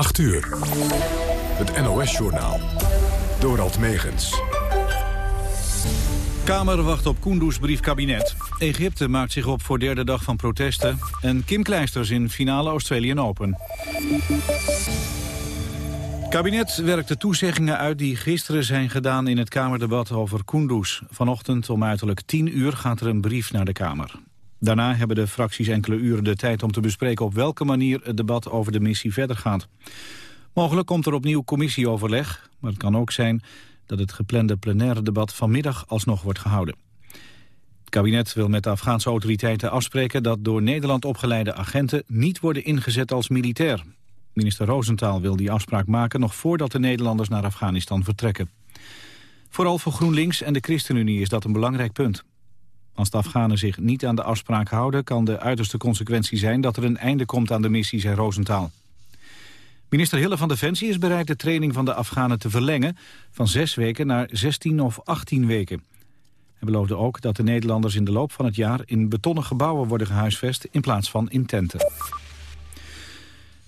8 uur. Het NOS-journaal. Dorald Megens. Kamer wacht op Kunduz briefkabinet. Egypte maakt zich op voor derde dag van protesten. En Kim Kleisters in finale Australian Open. Kabinet werkt de toezeggingen uit die gisteren zijn gedaan in het Kamerdebat over Kunduz. Vanochtend om uiterlijk 10 uur gaat er een brief naar de Kamer. Daarna hebben de fracties enkele uren de tijd om te bespreken op welke manier het debat over de missie verder gaat. Mogelijk komt er opnieuw commissieoverleg, maar het kan ook zijn dat het geplande plenaire debat vanmiddag alsnog wordt gehouden. Het kabinet wil met de Afghaanse autoriteiten afspreken dat door Nederland opgeleide agenten niet worden ingezet als militair. Minister Roosentaal wil die afspraak maken nog voordat de Nederlanders naar Afghanistan vertrekken. Vooral voor GroenLinks en de ChristenUnie is dat een belangrijk punt. Als de Afghanen zich niet aan de afspraak houden... kan de uiterste consequentie zijn dat er een einde komt aan de missie, zei Roosentaal. Minister Hille van Defensie is bereid de training van de Afghanen te verlengen... van zes weken naar 16 of 18 weken. Hij beloofde ook dat de Nederlanders in de loop van het jaar... in betonnen gebouwen worden gehuisvest in plaats van in tenten.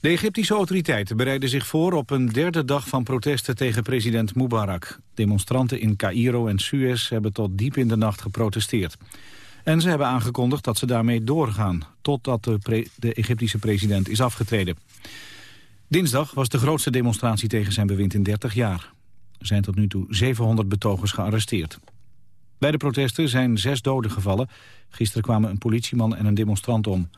De Egyptische autoriteiten bereiden zich voor op een derde dag van protesten tegen president Mubarak. Demonstranten in Cairo en Suez hebben tot diep in de nacht geprotesteerd. En ze hebben aangekondigd dat ze daarmee doorgaan, totdat de, de Egyptische president is afgetreden. Dinsdag was de grootste demonstratie tegen zijn bewind in 30 jaar. Er zijn tot nu toe 700 betogers gearresteerd. Bij de protesten zijn zes doden gevallen. Gisteren kwamen een politieman en een demonstrant om.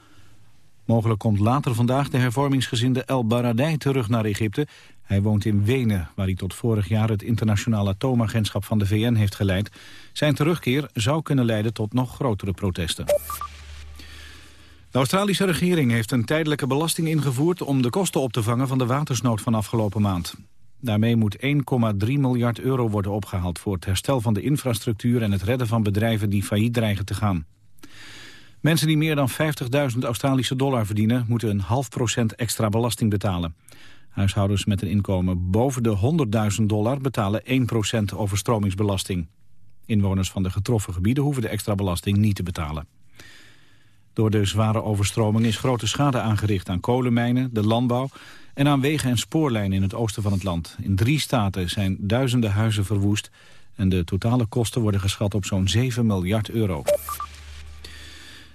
Mogelijk komt later vandaag de hervormingsgezinde El Baradei terug naar Egypte. Hij woont in Wenen, waar hij tot vorig jaar het internationale atoomagentschap van de VN heeft geleid. Zijn terugkeer zou kunnen leiden tot nog grotere protesten. De Australische regering heeft een tijdelijke belasting ingevoerd om de kosten op te vangen van de watersnood van afgelopen maand. Daarmee moet 1,3 miljard euro worden opgehaald voor het herstel van de infrastructuur en het redden van bedrijven die failliet dreigen te gaan. Mensen die meer dan 50.000 Australische dollar verdienen... moeten een half procent extra belasting betalen. Huishoudens met een inkomen boven de 100.000 dollar betalen 1 procent overstromingsbelasting. Inwoners van de getroffen gebieden hoeven de extra belasting niet te betalen. Door de zware overstroming is grote schade aangericht aan kolenmijnen, de landbouw en aan wegen en spoorlijnen in het oosten van het land. In drie staten zijn duizenden huizen verwoest en de totale kosten worden geschat op zo'n 7 miljard euro.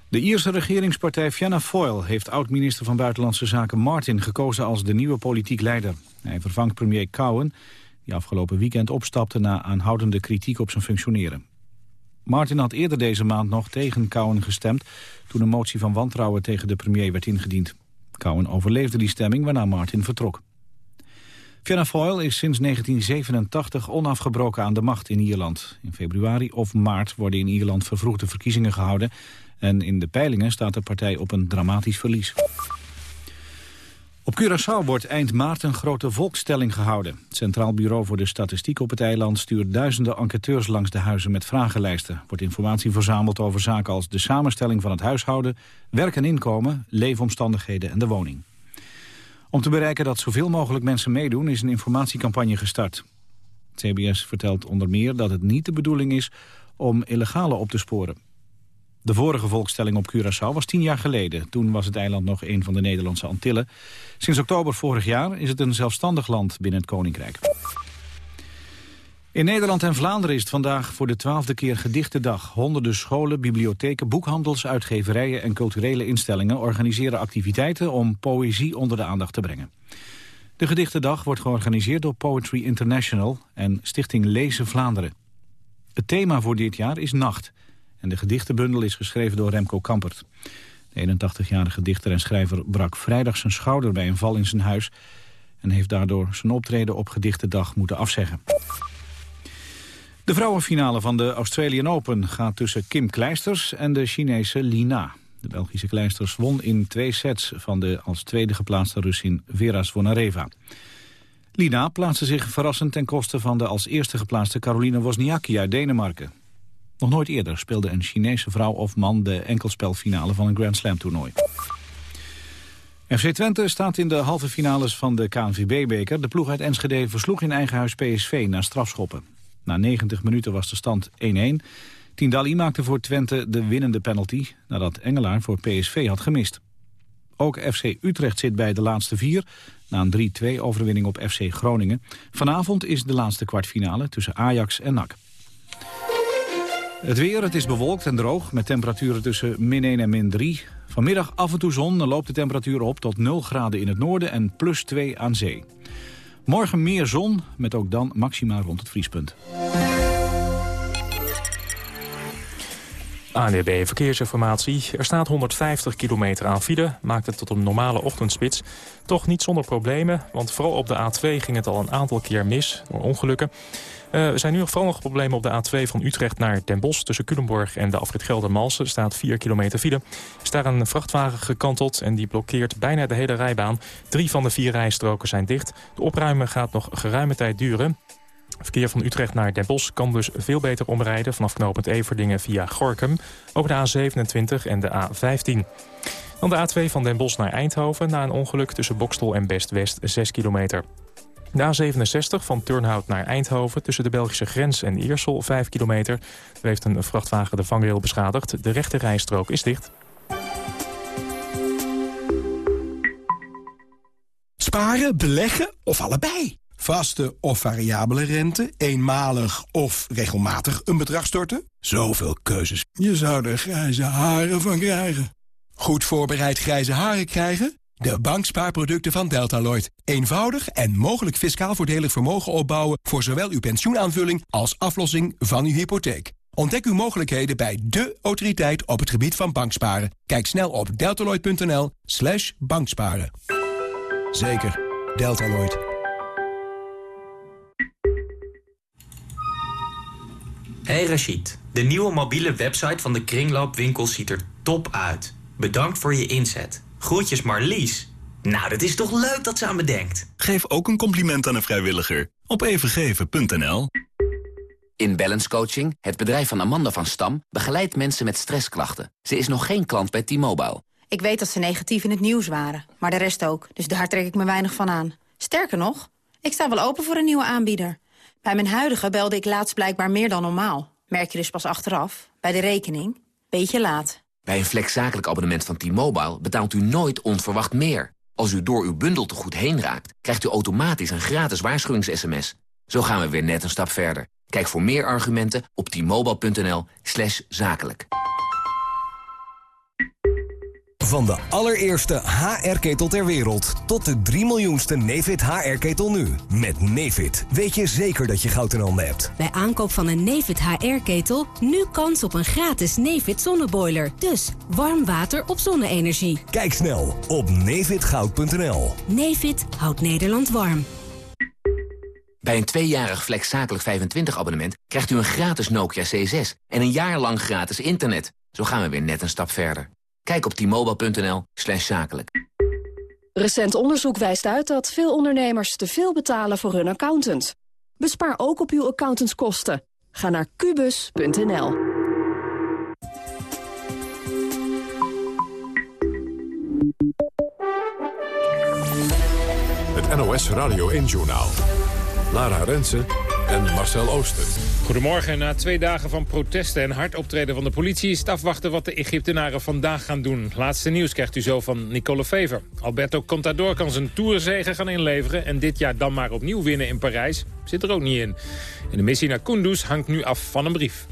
De Ierse regeringspartij Fianna Fáil heeft oud-minister van Buitenlandse Zaken Martin gekozen als de nieuwe politiek leider. Hij vervangt premier Cowen, die afgelopen weekend opstapte na aanhoudende kritiek op zijn functioneren. Martin had eerder deze maand nog tegen Cowen gestemd toen een motie van wantrouwen tegen de premier werd ingediend. Cowen overleefde die stemming waarna Martin vertrok. Fianna Fáil is sinds 1987 onafgebroken aan de macht in Ierland. In februari of maart worden in Ierland vervroegde verkiezingen gehouden... En in de peilingen staat de partij op een dramatisch verlies. Op Curaçao wordt eind maart een grote volkstelling gehouden. Het Centraal Bureau voor de Statistiek op het eiland stuurt duizenden enquêteurs langs de huizen met vragenlijsten. Wordt informatie verzameld over zaken als de samenstelling van het huishouden, werk en inkomen, leefomstandigheden en de woning. Om te bereiken dat zoveel mogelijk mensen meedoen is een informatiecampagne gestart. CBS vertelt onder meer dat het niet de bedoeling is om illegale op te sporen. De vorige volkstelling op Curaçao was tien jaar geleden. Toen was het eiland nog een van de Nederlandse Antillen. Sinds oktober vorig jaar is het een zelfstandig land binnen het Koninkrijk. In Nederland en Vlaanderen is het vandaag voor de twaalfde keer gedichtendag. Honderden scholen, bibliotheken, boekhandels, uitgeverijen en culturele instellingen organiseren activiteiten om poëzie onder de aandacht te brengen. De gedichtendag wordt georganiseerd door Poetry International en Stichting Lezen Vlaanderen. Het thema voor dit jaar is nacht. En de gedichtenbundel is geschreven door Remco Kampert. De 81-jarige dichter en schrijver brak vrijdag zijn schouder bij een val in zijn huis... en heeft daardoor zijn optreden op gedichtendag moeten afzeggen. De vrouwenfinale van de Australian Open gaat tussen Kim Kleisters en de Chinese Lina. De Belgische Kleisters won in twee sets van de als tweede geplaatste Russin Vera Zvonareva. Lina plaatste zich verrassend ten koste van de als eerste geplaatste Caroline Wozniacki uit Denemarken. Nog nooit eerder speelde een Chinese vrouw of man de enkelspelfinale van een Grand Slam toernooi. FC Twente staat in de halve finales van de KNVB-beker. De ploeg uit Enschede versloeg in eigen huis PSV na strafschoppen. Na 90 minuten was de stand 1-1. Tindalli maakte voor Twente de winnende penalty... nadat Engelaar voor PSV had gemist. Ook FC Utrecht zit bij de laatste vier, na een 3-2 overwinning op FC Groningen. Vanavond is de laatste kwartfinale tussen Ajax en NAC. Het weer, het is bewolkt en droog met temperaturen tussen min 1 en min 3. Vanmiddag af en toe zon, dan loopt de temperatuur op tot 0 graden in het noorden en plus 2 aan zee. Morgen meer zon, met ook dan maxima rond het vriespunt. ANWB Verkeersinformatie. Er staat 150 kilometer aan file, maakt het tot een normale ochtendspits. Toch niet zonder problemen, want vooral op de A2 ging het al een aantal keer mis door ongelukken. Er zijn nu nog vooral nog problemen op de A2 van Utrecht naar Den Bosch. Tussen Culemborg en de afrit Geldermalsen staat 4 kilometer file. Er is daar een vrachtwagen gekanteld en die blokkeert bijna de hele rijbaan. Drie van de vier rijstroken zijn dicht. De opruimen gaat nog geruime tijd duren. Verkeer van Utrecht naar Den Bosch kan dus veel beter omrijden... vanaf knooppunt Everdingen via Gorkum over de A27 en de A15. Dan de A2 van Den Bosch naar Eindhoven... na een ongeluk tussen Bokstel en Best-West 6 kilometer. De A67 van Turnhout naar Eindhoven tussen de Belgische grens en Iersel 5 kilometer. Er heeft een vrachtwagen de vangrail beschadigd. De rechte rijstrook is dicht. Sparen, beleggen of allebei? Vaste of variabele rente, eenmalig of regelmatig een bedrag storten? Zoveel keuzes. Je zou er grijze haren van krijgen. Goed voorbereid grijze haren krijgen? De bankspaarproducten van Deltaloid. Eenvoudig en mogelijk fiscaal voordelig vermogen opbouwen... voor zowel uw pensioenaanvulling als aflossing van uw hypotheek. Ontdek uw mogelijkheden bij de autoriteit op het gebied van banksparen. Kijk snel op deltaloid.nl slash banksparen. Zeker, Deltaloid. Hey Rachid, de nieuwe mobiele website van de Kringloopwinkel ziet er top uit. Bedankt voor je inzet. Groetjes Marlies. Nou, dat is toch leuk dat ze aan me denkt. Geef ook een compliment aan een vrijwilliger op evengeven.nl. In Balance Coaching, het bedrijf van Amanda van Stam... begeleidt mensen met stressklachten. Ze is nog geen klant bij T-Mobile. Ik weet dat ze negatief in het nieuws waren, maar de rest ook. Dus daar trek ik me weinig van aan. Sterker nog, ik sta wel open voor een nieuwe aanbieder. Bij mijn huidige belde ik laatst blijkbaar meer dan normaal. Merk je dus pas achteraf, bij de rekening. Beetje laat. Bij een flexzakelijk abonnement van T-Mobile betaalt u nooit onverwacht meer. Als u door uw bundel te goed heen raakt, krijgt u automatisch een gratis waarschuwings-sms. Zo gaan we weer net een stap verder. Kijk voor meer argumenten op t-mobile.nl zakelijk. Van de allereerste HR-ketel ter wereld tot de 3 miljoenste Nefit HR-ketel nu. Met Nefit weet je zeker dat je goud in handen hebt. Bij aankoop van een Nefit HR-ketel nu kans op een gratis Nefit zonneboiler. Dus warm water op zonne-energie. Kijk snel op nefitgoud.nl. Nefit houdt Nederland warm. Bij een tweejarig flexzakelijk 25 abonnement krijgt u een gratis Nokia C6 en een jaar lang gratis internet. Zo gaan we weer net een stap verder. Kijk op t-mobile.nl slash zakelijk. Recent onderzoek wijst uit dat veel ondernemers te veel betalen voor hun accountant. Bespaar ook op uw accountantskosten. Ga naar kubus.nl. Het NOS Radio 1 Journaal. Lara Rensen en Marcel Ooster. Goedemorgen. Na twee dagen van protesten en hard optreden van de politie... is het afwachten wat de Egyptenaren vandaag gaan doen. Laatste nieuws krijgt u zo van Nicole Fever. Alberto Contador kan zijn tourzegen gaan inleveren... en dit jaar dan maar opnieuw winnen in Parijs. Zit er ook niet in. En de missie naar Kunduz hangt nu af van een brief.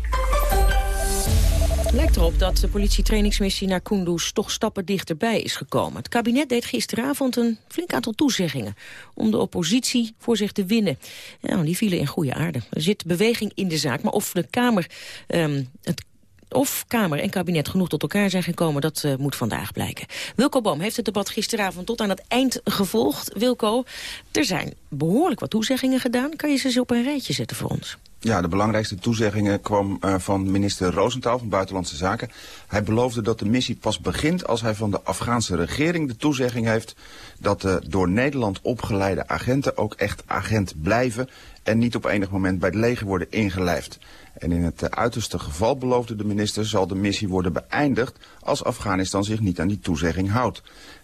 Het lijkt erop dat de politietrainingsmissie naar Kunduz toch stappen dichterbij is gekomen. Het kabinet deed gisteravond een flink aantal toezeggingen om de oppositie voor zich te winnen. Ja, die vielen in goede aarde. Er zit beweging in de zaak, maar of de Kamer um, het of Kamer en kabinet genoeg tot elkaar zijn gekomen, dat uh, moet vandaag blijken. Wilco Boom heeft het debat gisteravond tot aan het eind gevolgd. Wilco, er zijn behoorlijk wat toezeggingen gedaan. Kan je ze eens op een rijtje zetten voor ons? Ja, de belangrijkste toezeggingen kwam uh, van minister Roosentaal van Buitenlandse Zaken. Hij beloofde dat de missie pas begint als hij van de Afghaanse regering de toezegging heeft dat de door Nederland opgeleide agenten ook echt agent blijven en niet op enig moment bij het leger worden ingelijfd. En in het uiterste geval, beloofde de minister, zal de missie worden beëindigd als Afghanistan zich niet aan die toezegging houdt.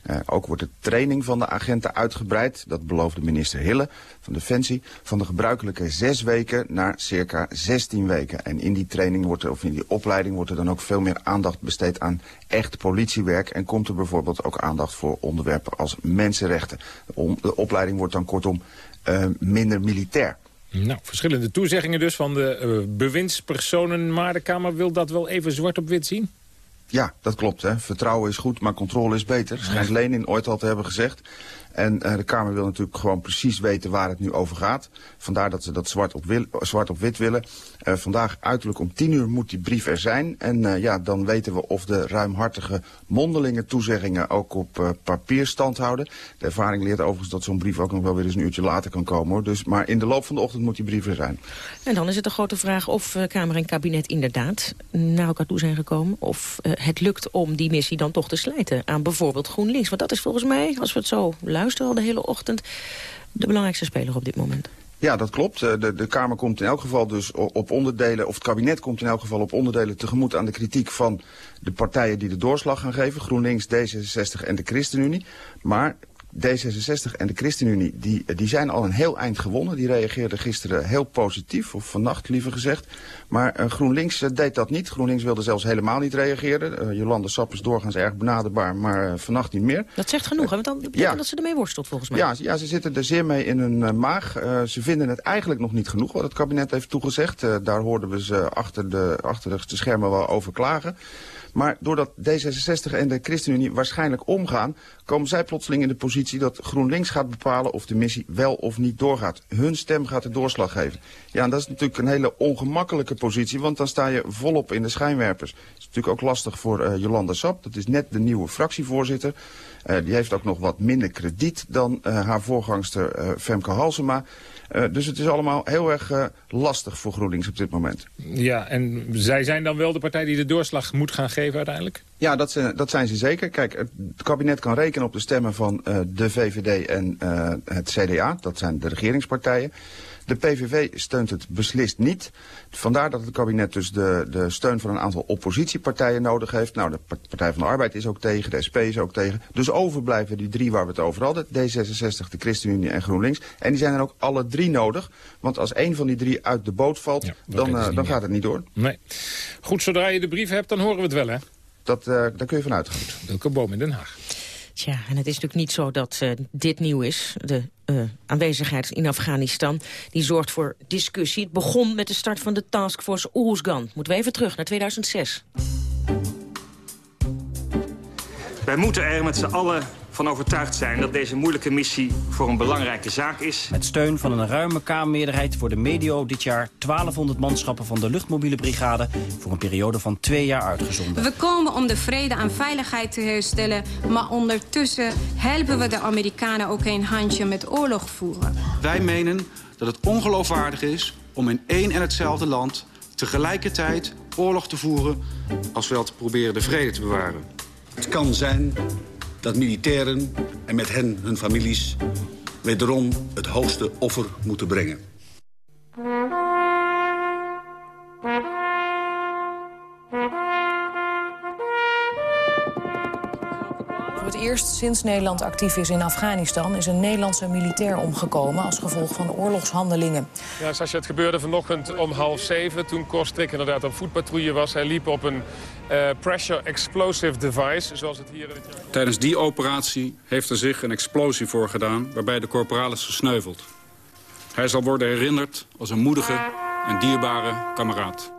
Uh, ook wordt de training van de agenten uitgebreid, dat beloofde minister Hille van Defensie, van de gebruikelijke zes weken naar circa 16 weken. En in die training wordt er, of in die opleiding wordt er dan ook veel meer aandacht besteed aan echt politiewerk en komt er bijvoorbeeld ook aandacht voor onderwerpen als mensenrechten. De, de opleiding wordt dan kortom uh, minder militair. Nou, verschillende toezeggingen dus van de uh, bewindspersonen. Maar de Kamer wil dat wel even zwart op wit zien? Ja, dat klopt. Hè. Vertrouwen is goed, maar controle is beter. Schijnt Lenin ooit al te hebben gezegd. En uh, de Kamer wil natuurlijk gewoon precies weten waar het nu over gaat. Vandaar dat ze dat zwart op, wil, zwart op wit willen. Uh, vandaag uiterlijk om tien uur moet die brief er zijn. En uh, ja, dan weten we of de ruimhartige mondelinge toezeggingen ook op papier stand houden. De ervaring leert overigens dat zo'n brief ook nog wel weer eens een uurtje later kan komen. Hoor. Dus, maar in de loop van de ochtend moet die brief er zijn. En dan is het de grote vraag of Kamer en kabinet inderdaad naar elkaar toe zijn gekomen. Of het lukt om die missie dan toch te slijten aan bijvoorbeeld GroenLinks. Want dat is volgens mij, als we het zo luisteren luisteren al de hele ochtend... de belangrijkste speler op dit moment. Ja, dat klopt. De, de Kamer komt in elk geval dus op onderdelen, of het kabinet komt in elk geval op onderdelen tegemoet aan de kritiek van de partijen die de doorslag gaan geven. GroenLinks, D66 en de ChristenUnie. Maar D66 en de ChristenUnie die, die zijn al een heel eind gewonnen. Die reageerden gisteren heel positief, of vannacht liever gezegd. Maar uh, GroenLinks uh, deed dat niet. GroenLinks wilde zelfs helemaal niet reageren. Uh, Jolande Sap is doorgaans erg benaderbaar, maar vannacht niet meer. Dat zegt genoeg, hè? want dan betekent ja. dat ze ermee worstelt volgens mij. Ja, ja ze zitten er zeer mee in hun maag. ze vinden het eigenlijk nog niet genoeg wat het kabinet heeft toegezegd. daar hoorden we ze achter de, achter de schermen wel over klagen. Maar doordat D66 en de ChristenUnie waarschijnlijk omgaan... komen zij plotseling in de positie dat GroenLinks gaat bepalen... of de missie wel of niet doorgaat. Hun stem gaat de doorslag geven. Ja, en dat is natuurlijk een hele ongemakkelijke positie... want dan sta je volop in de schijnwerpers. Dat is natuurlijk ook lastig voor uh, Jolanda Sap. Dat is net de nieuwe fractievoorzitter. Uh, die heeft ook nog wat minder krediet dan uh, haar voorgangster Femke Halsema. Uh, dus het is allemaal heel erg uh, lastig voor GroenLinks op dit moment. Ja, en zij zijn dan wel de partij die de doorslag moet gaan geven uiteindelijk? Ja, dat zijn, dat zijn ze zeker. Kijk, het kabinet kan rekenen op de stemmen van uh, de VVD en het CDA. Dat zijn de regeringspartijen. De PVV steunt het beslist niet. Vandaar dat het kabinet dus de, de steun van een aantal oppositiepartijen nodig heeft. Nou, de Partij van de Arbeid is ook tegen, de SP is ook tegen. Dus overblijven die drie waar we het over hadden. D66, de ChristenUnie en GroenLinks. En die zijn er ook alle drie nodig. Want als één van die drie uit de boot valt, ja, dan, uh, dan gaat het niet door. Nee. Goed, zodra je de brief hebt, dan horen we het wel, hè? Dat, uh, daar kun je vanuit gaan. Welke boom in Den Haag. Tja, en het is natuurlijk niet zo dat uh, dit nieuw is. De uh, aanwezigheid in Afghanistan die zorgt voor discussie. Het begon met de start van de taskforce Oeruzgan. Moeten we even terug naar 2006. Wij moeten er met z'n allen van overtuigd zijn dat deze moeilijke missie voor een belangrijke zaak is. Met steun van een ruime Kamermeerderheid voor de medio dit jaar 1200 manschappen van de luchtmobiele brigade voor een periode van twee jaar uitgezonden. We komen om de vrede en veiligheid te herstellen, maar ondertussen helpen we de Amerikanen ook een handje met oorlog voeren. Wij menen dat het ongeloofwaardig is om in één en hetzelfde land tegelijkertijd oorlog te voeren als wel te proberen de vrede te bewaren. Het kan zijn dat militairen en met hen hun families wederom het hoogste offer moeten brengen. Voor het eerst sinds Nederland actief is in Afghanistan... is een Nederlandse militair omgekomen als gevolg van oorlogshandelingen. Ja, Sascha, het gebeurde vanochtend om half zeven... toen Kostrik inderdaad op voetpatrouille was. Hij liep op een uh, pressure explosive device, zoals het hier... Tijdens die operatie heeft er zich een explosie voorgedaan... waarbij de corporaal is gesneuveld. Hij zal worden herinnerd als een moedige en dierbare kameraad.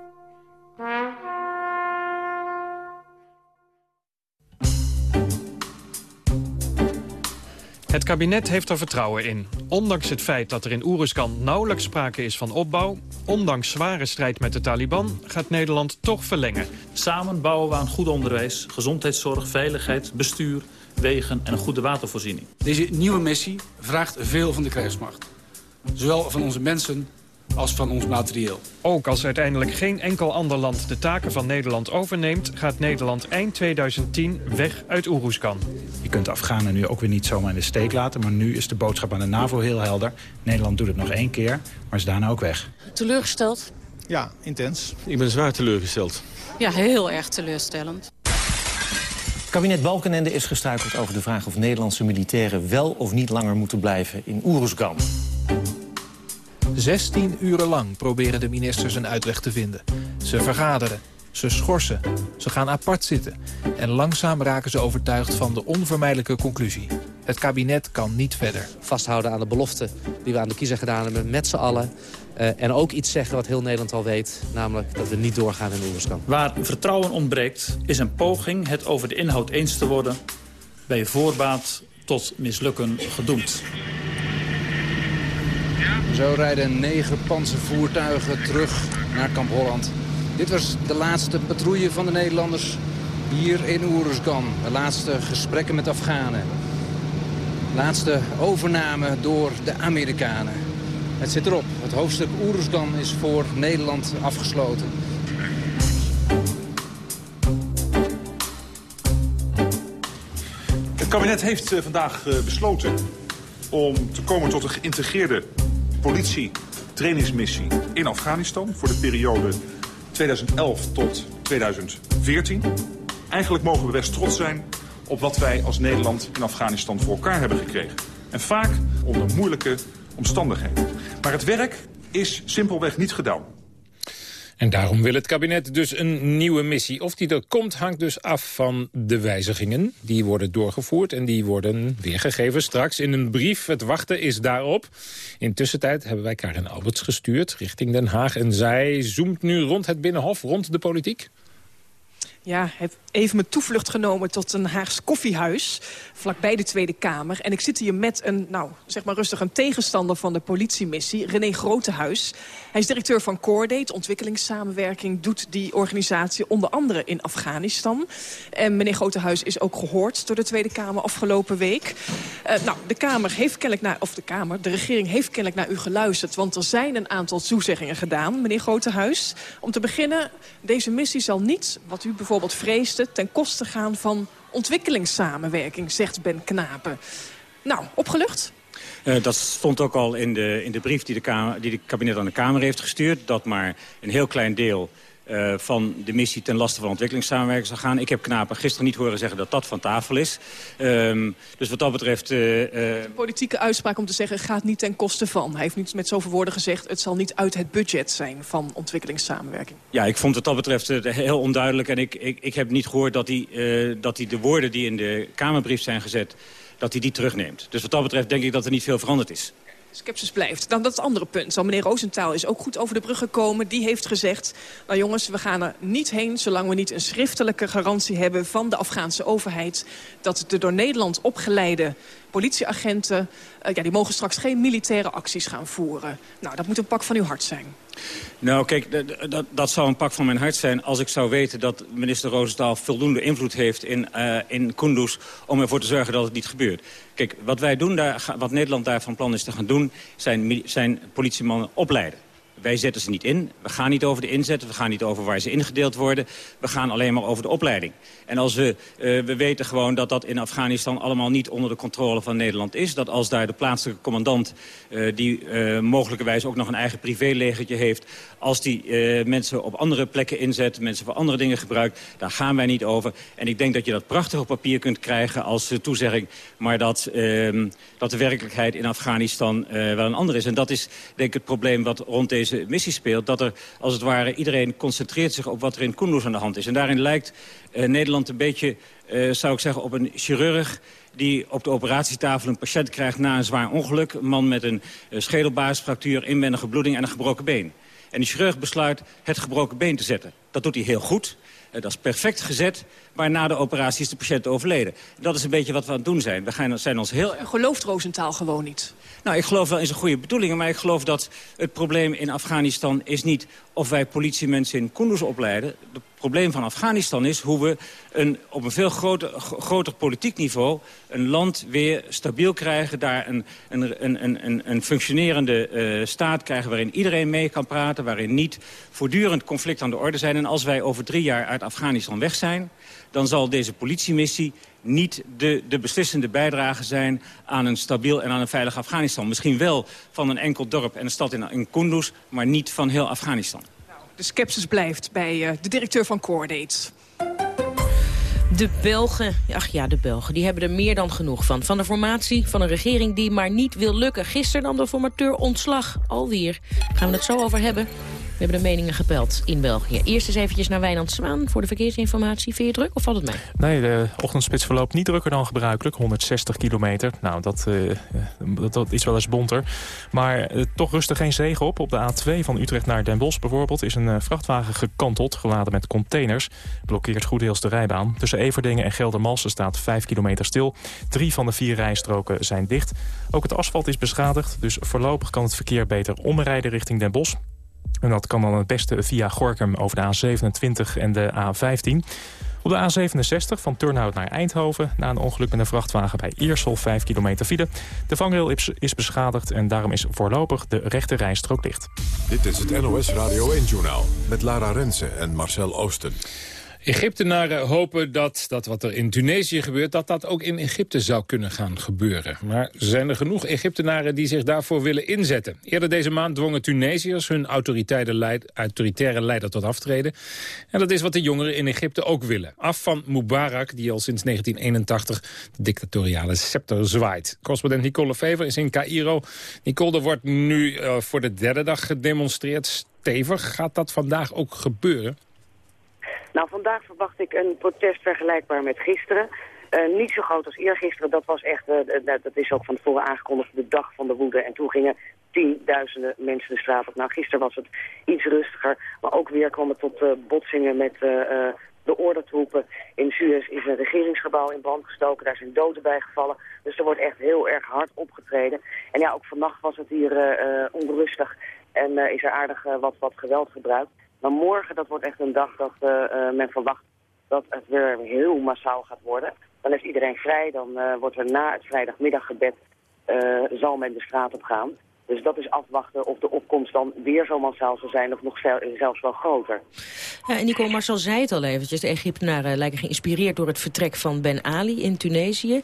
Het kabinet heeft er vertrouwen in. Ondanks het feit dat er in Oeruzkan nauwelijks sprake is van opbouw... ondanks zware strijd met de Taliban, gaat Nederland toch verlengen. Samen bouwen we aan goed onderwijs, gezondheidszorg, veiligheid, bestuur... wegen en een goede watervoorziening. Deze nieuwe missie vraagt veel van de krijgsmacht. Zowel van onze mensen als van ons materieel. Ook als uiteindelijk geen enkel ander land de taken van Nederland overneemt... gaat Nederland eind 2010 weg uit Oeroeskan. Je kunt de Afghanen nu ook weer niet zomaar in de steek laten... maar nu is de boodschap aan de NAVO heel helder. Nederland doet het nog één keer, maar is daarna ook weg. Teleurgesteld? Ja, intens. Ik ben zwaar teleurgesteld. Ja, heel erg teleurstellend. Kabinet Balkenende is gestruikeld over de vraag of Nederlandse militairen wel of niet langer moeten blijven in Oeruzgan. 16 uren lang proberen de ministers een uitweg te vinden. Ze vergaderen, ze schorsen, ze gaan apart zitten. En langzaam raken ze overtuigd van de onvermijdelijke conclusie. Het kabinet kan niet verder. Vasthouden aan de belofte die we aan de kiezer gedaan hebben met z'n allen. Uh, en ook iets zeggen wat heel Nederland al weet, namelijk dat we niet doorgaan in de Oeverskamp. Waar vertrouwen ontbreekt, is een poging het over de inhoud eens te worden... bij voorbaat tot mislukken gedoemd. Zo rijden negen panzervoertuigen terug naar Kamp Holland. Dit was de laatste patrouille van de Nederlanders hier in Oeruzgan. De laatste gesprekken met Afghanen. Laatste overname door de Amerikanen. Het zit erop. Het hoofdstuk Oeruzgan is voor Nederland afgesloten. Het kabinet heeft eh, vandaag eh, besloten om te komen tot een geïntegreerde politie-trainingsmissie in Afghanistan... voor de periode 2011 tot 2014. Eigenlijk mogen we best trots zijn op wat wij als Nederland in Afghanistan voor elkaar hebben gekregen. En vaak onder moeilijke omstandigheden. Maar het werk is simpelweg niet gedaan. En daarom wil het kabinet dus een nieuwe missie. Of die er komt hangt dus af van de wijzigingen. Die worden doorgevoerd en die worden weergegeven straks in een brief. Het wachten is daarop. Intussen hebben wij Karin Alberts gestuurd richting Den Haag. En zij zoomt nu rond het Binnenhof, rond de politiek. Ja, heb even mijn toevlucht genomen tot een Haags koffiehuis... vlakbij de Tweede Kamer. En ik zit hier met een, nou, zeg maar rustig... een tegenstander van de politiemissie, René Grotehuis. Hij is directeur van Coordate, ontwikkelingssamenwerking... doet die organisatie onder andere in Afghanistan. En meneer Grotehuis is ook gehoord door de Tweede Kamer afgelopen week. Uh, nou, de Kamer heeft kennelijk naar... of de Kamer, de regering heeft kennelijk naar u geluisterd... want er zijn een aantal toezeggingen gedaan, meneer Grotehuis. Om te beginnen, deze missie zal niet, wat u bijvoorbeeld vreesde ten koste gaan van ontwikkelingssamenwerking, zegt Ben Knapen. Nou, opgelucht? Uh, dat stond ook al in de, in de brief die de, Kamer, die de kabinet aan de Kamer heeft gestuurd... dat maar een heel klein deel uh, van de missie ten laste van ontwikkelingssamenwerking zal gaan. Ik heb Knapen gisteren niet horen zeggen dat dat van tafel is. Um, dus wat dat betreft... Uh, uh... Politieke uitspraak om te zeggen, gaat niet ten koste van. Hij heeft niet met zoveel woorden gezegd, het zal niet uit het budget zijn van ontwikkelingssamenwerking. Ja, ik vond het dat betreft heel onduidelijk. En ik, ik, ik heb niet gehoord dat hij, dat hij de woorden die in de Kamerbrief zijn gezet... dat hij die terugneemt. Dus wat dat betreft denk ik dat er niet veel veranderd is. Skepsis blijft. Dan dat andere punt. Zo, meneer Roosentaal is ook goed over de brug gekomen. Die heeft gezegd, nou jongens, we gaan er niet heen... zolang we niet een schriftelijke garantie hebben van de Afghaanse overheid... dat de door Nederland opgeleide politieagenten... Uh, ja, die mogen straks geen militaire acties gaan voeren. Nou, dat moet een pak van uw hart zijn. Nou, kijk, dat, dat zou een pak van mijn hart zijn... als ik zou weten dat minister Roosentaal voldoende invloed heeft in, uh, in Kunduz... om ervoor te zorgen dat het niet gebeurt. Kijk, wat wij doen, daar, wat Nederland daar van plan is te gaan doen... zijn, zijn politiemannen opleiden. Wij zetten ze niet in. We gaan niet over de inzet. We gaan niet over waar ze ingedeeld worden. We gaan alleen maar over de opleiding. En als we, uh, we weten gewoon dat dat in Afghanistan allemaal niet onder de controle van Nederland is. Dat als daar de plaatselijke commandant, uh, die uh, mogelijkerwijs ook nog een eigen privélegertje heeft. Als die mensen op andere plekken inzet, mensen voor andere dingen gebruikt. Daar gaan wij niet over. En ik denk dat je dat prachtig op papier kunt krijgen als toezegging. Maar dat, ehm, dat de werkelijkheid in Afghanistan wel een ander is. En dat is denk ik het probleem wat rond deze missie speelt... dat er als het ware iedereen concentreert zich op wat er in Kunduz aan de hand is. En daarin lijkt uh, Nederland een beetje, uh, zou ik zeggen, op een chirurg die op de operatietafel een patiënt krijgt na een zwaar ongeluk. Een man met een uh, schedelbasisfractuur, inwendige bloeding en een gebroken been. En die chirurg besluit het gebroken been te zetten. Dat doet hij heel goed. Uh, dat is perfect gezet, maar na de operatie is de patiënt overleden. Dat is een beetje wat we aan het doen zijn. We gaan, zijn ons heel... U gelooft Roosentaal gewoon niet? Nou, ik geloof wel in zijn goede bedoelingen, maar ik geloof dat het probleem in Afghanistan is niet of wij politiemensen in Kunduz opleiden. Het probleem van Afghanistan is hoe we een, op een veel groter, groter politiek niveau... een land weer stabiel krijgen, daar een, een, een, een, functionerende uh, staat krijgen... waarin iedereen mee kan praten, waarin niet voortdurend conflict aan de orde zijn. En als wij over drie jaar uit Afghanistan weg zijn... dan zal deze politiemissie niet de, de beslissende bijdrage zijn aan een stabiel en aan een veilig Afghanistan. Misschien wel van een enkel dorp en een stad in, in Kunduz, maar niet van heel Afghanistan. De sceptisch blijft bij uh, de directeur van Coordinates. De Belgen, ach ja, de Belgen, die hebben er meer dan genoeg van. Van de formatie van een regering die maar niet wil lukken. Gisteren nam de formateur ontslag, alweer. Gaan we het zo over hebben. We hebben de meningen gepeld in België. Eerst eens eventjes naar Wijnand Zwaan voor de verkeersinformatie. Vind je druk of valt het mee? Nee, de ochtendspits verloopt niet drukker dan gebruikelijk. 160 kilometer. Nou, dat, uh, dat, dat, is wel eens bonter. Maar uh, toch rustig geen zegen op. Op de A2 van Utrecht naar Den Bosch bijvoorbeeld... is een uh, vrachtwagen gekanteld, geladen met containers. Blokkeert goeddeels de rijbaan. Tussen Everdingen en Geldermalsen staat 5 kilometer stil. Drie van de vier rijstroken zijn dicht. Ook het asfalt is beschadigd. Dus voorlopig kan het verkeer beter omrijden richting Den Bosch. En dat kan dan het beste via Gorkum over de A27 en de A15. Op de A67 van Turnhout naar Eindhoven... na een ongeluk met een vrachtwagen bij Iersel 5 kilometer file. De vangrail is beschadigd en daarom is voorlopig de rechte rijstrook dicht. Dit is het NOS Radio 1-journaal met Lara Rensen en Marcel Oosten. Egyptenaren hopen dat dat wat er in Tunesië gebeurt... dat dat ook in Egypte zou kunnen gaan gebeuren. Maar zijn er genoeg Egyptenaren die zich daarvoor willen inzetten? Eerder deze maand dwongen Tunesiërs hun autoritaire leider tot aftreden. En dat is wat de jongeren in Egypte ook willen. Af van Mubarak, die al sinds 1981 de dictatoriale scepter zwaait. Correspondent Nicole Fever is in Cairo. Nicole, er wordt nu uh, voor de derde dag gedemonstreerd. Stevig, gaat dat vandaag ook gebeuren? Nou, vandaag verwacht ik een protest vergelijkbaar met gisteren. Uh, niet zo groot als eergisteren. Dat was echt, uh, dat is ook van tevoren aangekondigd, de dag van de woede. En toen gingen tienduizenden mensen de straat op. Nou, gisteren was het iets rustiger. Maar ook weer kwam het tot botsingen met de ordentroepen. In Suez is een regeringsgebouw in brand gestoken. Daar zijn doden bij gevallen. Dus er wordt echt heel erg hard opgetreden. En ja, ook vannacht was het hier onrustig. En is er aardig wat, wat geweld gebruikt. Maar morgen, dat wordt echt een dag dat uh, men verwacht dat het weer heel massaal gaat worden. Dan is iedereen vrij, dan uh, wordt er na het vrijdagmiddaggebed zal men de straat op gaan. Dus dat is afwachten of de opkomst dan weer zo massaal zal zijn of nog zelfs wel groter. Ja, Nico Marcel zei het al eventjes. De Egyptenaren lijken geïnspireerd door het vertrek van Ben Ali in Tunesië.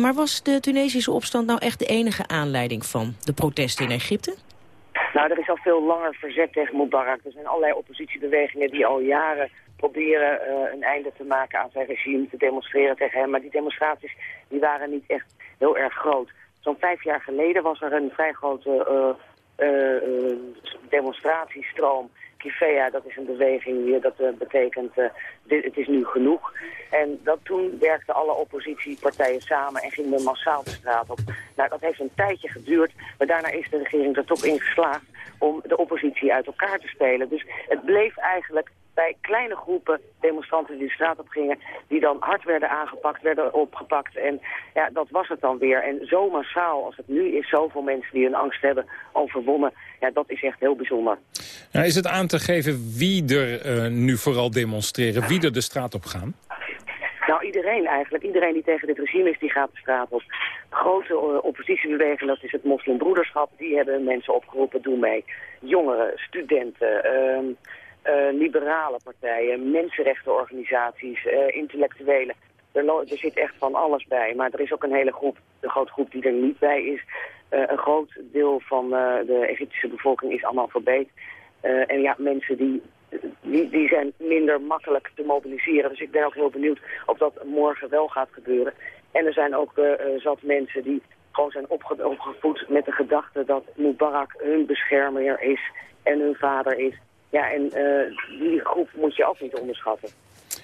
Maar was de Tunesische opstand nou echt de enige aanleiding van de protesten in Egypte? Nou, er is al veel langer verzet tegen Mubarak. Er zijn allerlei oppositiebewegingen die al jaren proberen uh, een einde te maken aan zijn regime, te demonstreren tegen hem. Maar die demonstraties die waren niet echt heel erg groot. Zo'n vijf jaar geleden was er een vrij grote uh, demonstratiestroom Kifea, dat is een beweging, dat uh, betekent uh, dit, het is nu genoeg. En dat toen werkten alle oppositiepartijen samen en gingen massaal de straat op. Nou, dat heeft een tijdje geduurd, maar daarna is de regering er toch in geslaagd om de oppositie uit elkaar te spelen. Dus het bleef eigenlijk bij kleine groepen demonstranten die de straat op gingen... die dan hard werden aangepakt, werden opgepakt. En ja, dat was het dan weer. En zo massaal als het nu is, zoveel mensen die hun angst hebben overwonnen... ja, dat is echt heel bijzonder. Ja, is het aan te geven wie er uh, nu vooral demonstreren, wie er de straat op gaan? Nou, iedereen eigenlijk. Iedereen die tegen dit regime is, die gaat de straat op. Grote uh, oppositiebeweging, dat is het moslimbroederschap, die hebben mensen opgeroepen, doe mee. Jongeren, studenten, uh, liberale partijen, mensenrechtenorganisaties, uh, intellectuelen. Er, zit echt van alles bij. Maar er is ook een hele groep, de grote groep die er niet bij is. Uh, een groot deel van de Egyptische bevolking is analfabeet. en ja, mensen die, die, zijn minder makkelijk te mobiliseren. Dus ik ben ook heel benieuwd of dat morgen wel gaat gebeuren. En er zijn ook zat mensen die gewoon zijn opge opgevoed met de gedachte dat Mubarak hun beschermer is en hun vader is. Ja, en uh, die groep moet je ook niet onderschatten.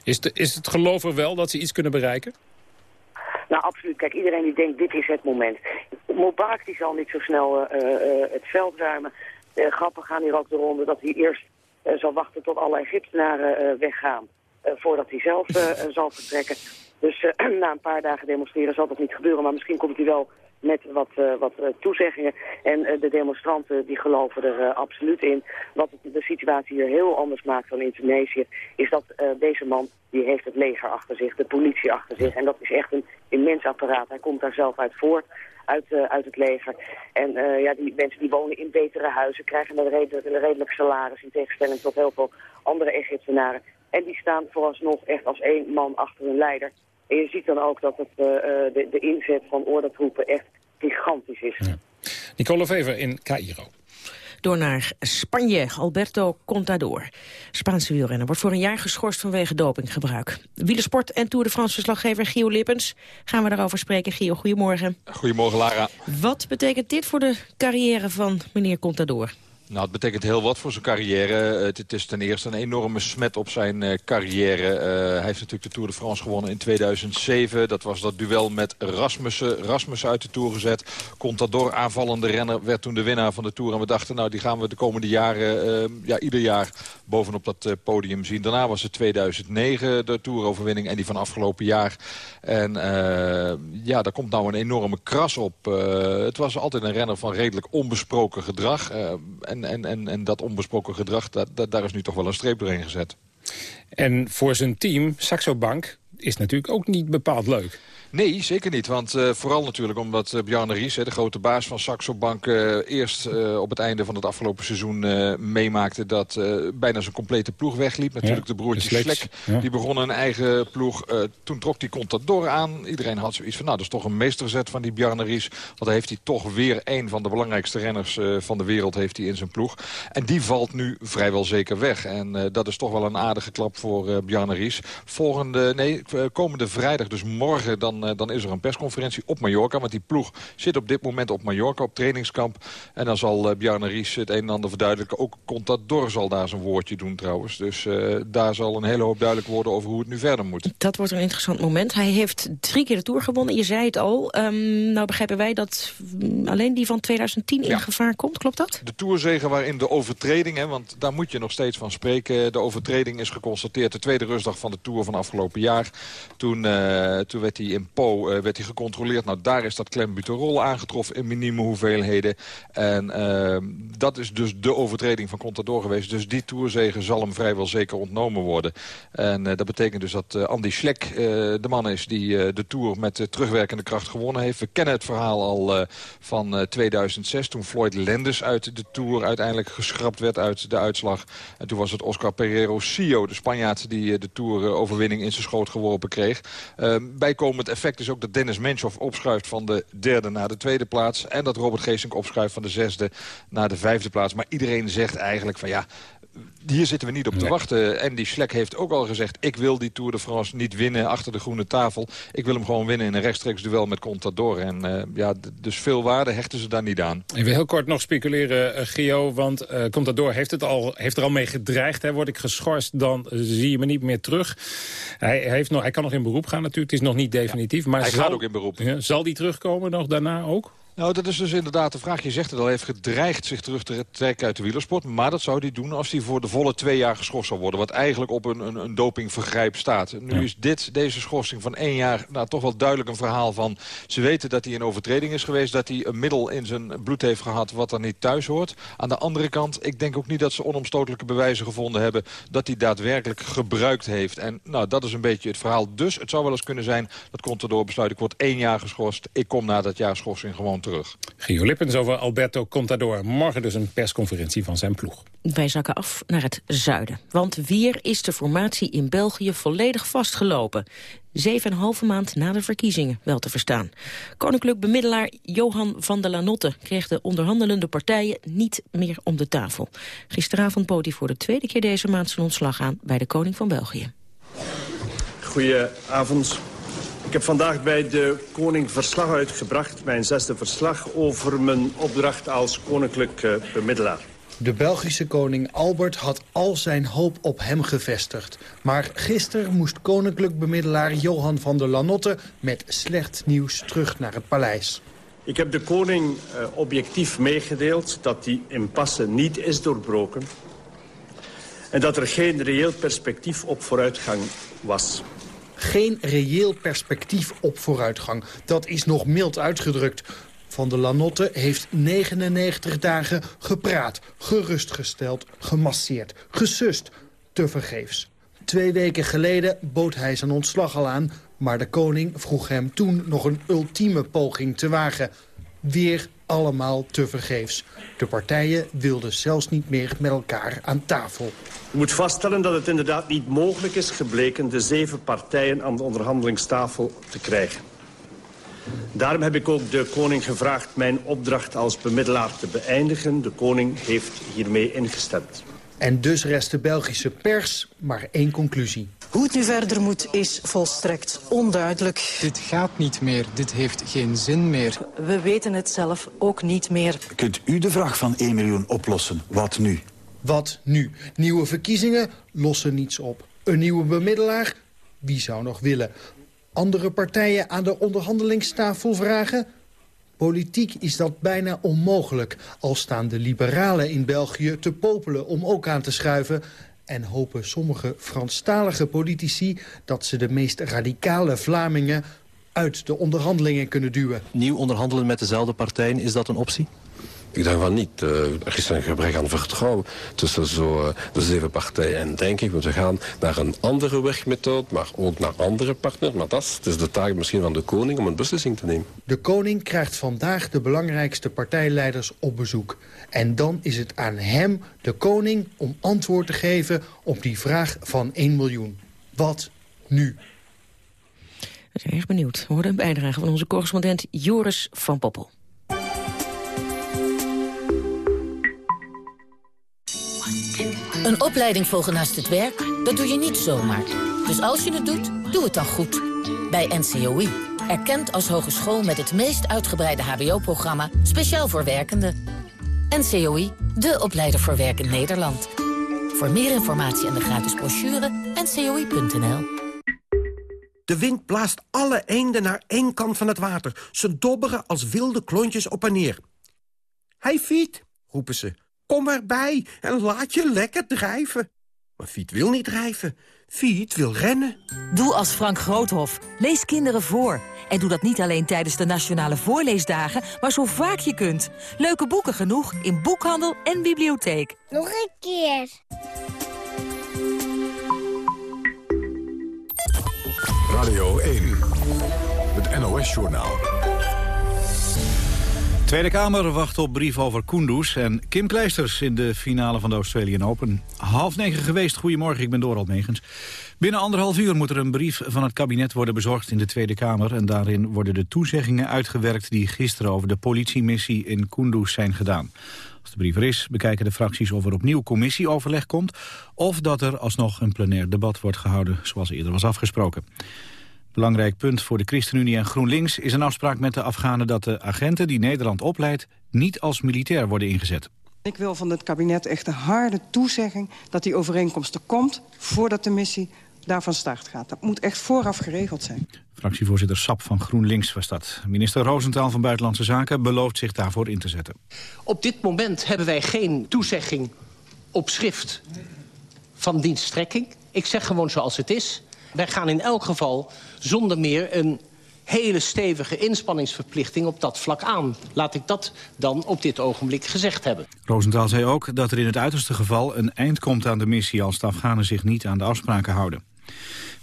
Is, de, is het geloof er wel dat ze iets kunnen bereiken? Nou, absoluut. Kijk, iedereen die denkt, dit is het moment. Mubarak die zal niet zo snel uh, uh, het veld ruimen. grappen gaan hier ook de ronde dat hij eerst zal wachten tot alle Egyptenaren weggaan. voordat hij zelf zal vertrekken. Dus na een paar dagen demonstreren zal dat niet gebeuren. Maar misschien komt hij wel met wat, uh, wat uh, toezeggingen. En uh, de demonstranten die geloven er absoluut in. Wat de situatie hier heel anders maakt dan in Tunesië... is dat deze man die heeft het leger achter zich, de politie achter zich. En dat is echt een immens apparaat. Hij komt daar zelf uit voort. Uit, uit het leger. En ja, die mensen die wonen in betere huizen, krijgen een redelijk, redelijk salaris in tegenstelling tot heel veel andere Egyptenaren. En die staan vooralsnog echt als één man achter hun leider. En je ziet dan ook dat het, uh, de, de inzet van ordentroepen echt gigantisch is. Ja. Nicole Vever in Cairo. Door naar Spanje. Alberto Contador, Spaanse wielrenner, wordt voor een jaar geschorst vanwege dopinggebruik. Wielersport en Tour de France-verslaggever Gio Lippens gaan we daarover spreken. Gio, goedemorgen. Goedemorgen, Lara. Wat betekent dit voor de carrière van meneer Contador? Nou, het betekent heel wat voor zijn carrière. het, is ten eerste een enorme smet op zijn uh, carrière. Uh, hij heeft natuurlijk de Tour de France gewonnen in 2007. Dat was dat duel met Rasmussen. Rasmussen uit de Tour gezet. Contador, aanvallende renner, werd toen de winnaar van de Tour. En we dachten, nou, die gaan we de komende jaren, ja, ieder jaar bovenop dat podium zien. Daarna was het 2009, de Touroverwinning, en die van afgelopen jaar. En ja, daar komt nou een enorme kras op. het was altijd een renner van redelijk onbesproken gedrag en, en, en dat onbesproken gedrag, daar is nu toch wel een streep doorheen gezet. En voor zijn team, Saxo Bank, is natuurlijk ook niet bepaald leuk. Nee, zeker niet. Want uh, vooral natuurlijk omdat uh, Bjarne Ries, de grote baas van Saxo Bank... Uh, eerst op het einde van het afgelopen seizoen meemaakte... dat bijna zijn complete ploeg wegliep. Natuurlijk de broertjes Slek, die begonnen een eigen ploeg. toen trok die Contador aan. Iedereen had zoiets van, nou, dat is toch een meesterzet van die Bjarne Ries. Want dan heeft hij toch weer een van de belangrijkste renners van de wereld heeft hij in zijn ploeg. En die valt nu vrijwel zeker weg. En dat is toch wel een aardige klap voor Bjarne Ries. Volgende, nee, komende vrijdag, dus morgen... dan dan, eh, dan is er een persconferentie op Mallorca. Want die ploeg zit op dit moment op Mallorca, op trainingskamp. En dan zal uh, Bjarne Ries het een en ander verduidelijken. Ook Contador zal daar zijn woordje doen trouwens. Dus uh, daar zal een hele hoop duidelijk worden over hoe het nu verder moet. Dat wordt een interessant moment. Hij heeft drie keer de Tour gewonnen. Je zei het al. Um, nou begrijpen wij dat mm, alleen die van 2010 in gevaar komt. Klopt dat? De Tourzegen waarin de overtreding, hè, want daar moet je nog steeds van spreken. De overtreding is geconstateerd de tweede rustdag van de Tour van afgelopen jaar. Toen, uh, toen werd hij in Uh, werd hij gecontroleerd. Nou, daar is dat klembuterol aangetroffen in minieme hoeveelheden. En uh, dat is dus de overtreding van Contador geweest. Dus die toerzegen zal hem vrijwel zeker ontnomen worden. En uh, dat betekent dus dat Andy Schlek de man is die de Tour met terugwerkende kracht gewonnen heeft. We kennen het verhaal al van 2006 toen Floyd Landis uit de Tour uiteindelijk geschrapt werd uit de uitslag. En toen was het Oscar Pereiro Sio, de Spanjaard, die de Tour overwinning in zijn schoot geworpen kreeg. Ehm, bijkomend effect is ook dat Dennis Menchoff opschuift van de derde naar de tweede plaats. En dat Robert Geesink opschuift van de zesde naar de vijfde plaats. Maar iedereen zegt eigenlijk van ja, hier zitten we niet op te wachten. Andy Schlek heeft ook al gezegd... ik wil die Tour de France niet winnen achter de groene tafel. Ik wil hem gewoon winnen in een rechtstreeks duel met Contador. En uh, ja, dus veel waarde hechten ze daar niet aan. Even heel kort nog speculeren, uh, Gio. Want uh, Contador heeft, het al, heeft er al mee gedreigd. Hè. Word ik geschorst, dan zie je me niet meer terug. Hij, heeft nog, hij kan nog in beroep gaan natuurlijk. Het is nog niet definitief. maar hij zal, gaat ook in beroep. Ja, zal die terugkomen nog daarna ook? Nou, dat is dus inderdaad de vraag. Je zegt het al, hij heeft gedreigd zich terug te trekken uit de wielersport. Maar dat zou hij doen als hij voor de volle twee jaar geschorst zou worden. Wat eigenlijk op een, een, een dopingvergrijp staat. Nu is dit, deze schorsing van één jaar, nou, toch wel duidelijk een verhaal van... ze weten dat hij in overtreding is geweest. Dat hij een middel in zijn bloed heeft gehad wat er niet thuis hoort. Aan de andere kant, ik denk ook niet dat ze onomstotelijke bewijzen gevonden hebben... dat hij daadwerkelijk gebruikt heeft. En nou, dat is een beetje het verhaal. Dus het zou wel eens kunnen zijn dat Contador besluit... ik word één jaar geschorst, ik kom na dat jaar schorsing gewoon terug. Gio Lippens over Alberto Contador. Morgen dus een persconferentie van zijn ploeg. Wij zakken af naar het zuiden. Want weer is de formatie in België volledig vastgelopen. Zeven en een halve maand na de verkiezingen, wel te verstaan. Koninklijk bemiddelaar Johan van der Lanotte kreeg de onderhandelende partijen niet meer om de tafel. Gisteravond bood hij voor de tweede keer deze maand zijn ontslag aan bij de koning van België. Goedenavond. Ik heb vandaag bij de koning verslag uitgebracht, mijn zesde verslag, over mijn opdracht als koninklijk uh, bemiddelaar. De Belgische koning Albert had al zijn hoop op hem gevestigd. Maar gisteren moest koninklijk bemiddelaar Johan van der Lanotte met slecht nieuws terug naar het paleis. Ik heb de koning uh, objectief meegedeeld dat die impasse niet is doorbroken... en dat er geen reëel perspectief op vooruitgang was. Geen reëel perspectief op vooruitgang. Dat is nog mild uitgedrukt. Van de Lanotte heeft 99 dagen gepraat, gerustgesteld, gemasseerd, gesust, tevergeefs. Twee weken geleden bood hij zijn ontslag al aan... maar de koning vroeg hem toen nog een ultieme poging te wagen. Weer allemaal tevergeefs. De partijen wilden zelfs niet meer met elkaar aan tafel. U moet vaststellen dat het inderdaad niet mogelijk is gebleken... de zeven partijen aan de onderhandelingstafel te krijgen. Daarom heb ik ook de koning gevraagd mijn opdracht als bemiddelaar te beëindigen. De koning heeft hiermee ingestemd. En dus rest de Belgische pers maar één conclusie. Hoe het nu verder moet is volstrekt onduidelijk. Dit gaat niet meer. Dit heeft geen zin meer. We weten het zelf ook niet meer. Kunt u de vraag van 1 miljoen oplossen? Wat nu? Wat nu? Nieuwe verkiezingen lossen niets op. Een nieuwe bemiddelaar? Wie zou nog willen? Andere partijen aan de onderhandelingstafel vragen? Politiek is dat bijna onmogelijk. Al staan de liberalen in België te popelen om ook aan te schuiven... en hopen sommige Franstalige politici... dat ze de meest radicale Vlamingen uit de onderhandelingen kunnen duwen. Nieuw onderhandelen met dezelfde partijen, is dat een optie? Ik denk van niet. Uh, er is een gebrek aan vertrouwen tussen zo, uh, de zeven partijen. En denk ik, we gaan naar een andere wegmethode, maar ook naar andere partners. Maar dat is, het is de taak misschien van de koning om een beslissing te nemen. De koning krijgt vandaag de belangrijkste partijleiders op bezoek. En dan is het aan hem, de koning, om antwoord te geven op die vraag van 1 miljoen. Wat nu? We zijn erg benieuwd. We horen een bijdrage van onze correspondent Joris van Poppel. Een opleiding volgen naast het werk, dat doe je niet zomaar. Dus als je het doet, doe het dan goed. Bij NCOI. Erkend als hogeschool met het meest uitgebreide hbo-programma... speciaal voor werkenden. NCOI, de opleider voor werk in Nederland. Voor meer informatie en de gratis brochure, ncoi.nl. De wind blaast alle eenden naar één kant van het water. Ze dobberen als wilde klontjes op en neer. Hij Fiet, roepen ze. Kom erbij en laat je lekker drijven. Maar Fiet wil niet drijven. Fiet wil rennen. Doe als Frank Groothof. Lees kinderen voor. En doe dat niet alleen tijdens de Nationale Voorleesdagen, maar zo vaak je kunt. Leuke boeken genoeg in boekhandel en bibliotheek. Nog een keer. Radio 1. Het NOS-journaal. Tweede Kamer wacht op brief over Kunduz en Kim Kleisters in de finale van de Australian Open. Half negen geweest, goedemorgen, ik ben Dorald Megens. Binnen anderhalf uur moet er een brief van het kabinet worden bezorgd in de Tweede Kamer. En daarin worden de toezeggingen uitgewerkt die gisteren over de politiemissie in Kunduz zijn gedaan. Als de brief er is, bekijken de fracties of er opnieuw commissieoverleg komt... of dat er alsnog een plenair debat wordt gehouden, zoals eerder was afgesproken. Belangrijk punt voor de ChristenUnie en GroenLinks is een afspraak met de Afghanen dat de agenten die Nederland opleidt niet als militair worden ingezet. Ik wil van het kabinet echt een harde toezegging dat die overeenkomst er komt voordat de missie daar van start gaat. Dat moet echt vooraf geregeld zijn. Fractievoorzitter Sap van GroenLinks was dat. Minister Roosentaal van Buitenlandse Zaken belooft zich daarvoor in te zetten. Op dit moment hebben wij geen toezegging op schrift van dienststrekking. Ik zeg gewoon zoals het is. Wij gaan in elk geval zonder meer een hele stevige inspanningsverplichting op dat vlak aan. Laat ik dat dan op dit ogenblik gezegd hebben. Roosentaal zei ook dat er in het uiterste geval een eind komt aan de missie... als de Afghanen zich niet aan de afspraken houden.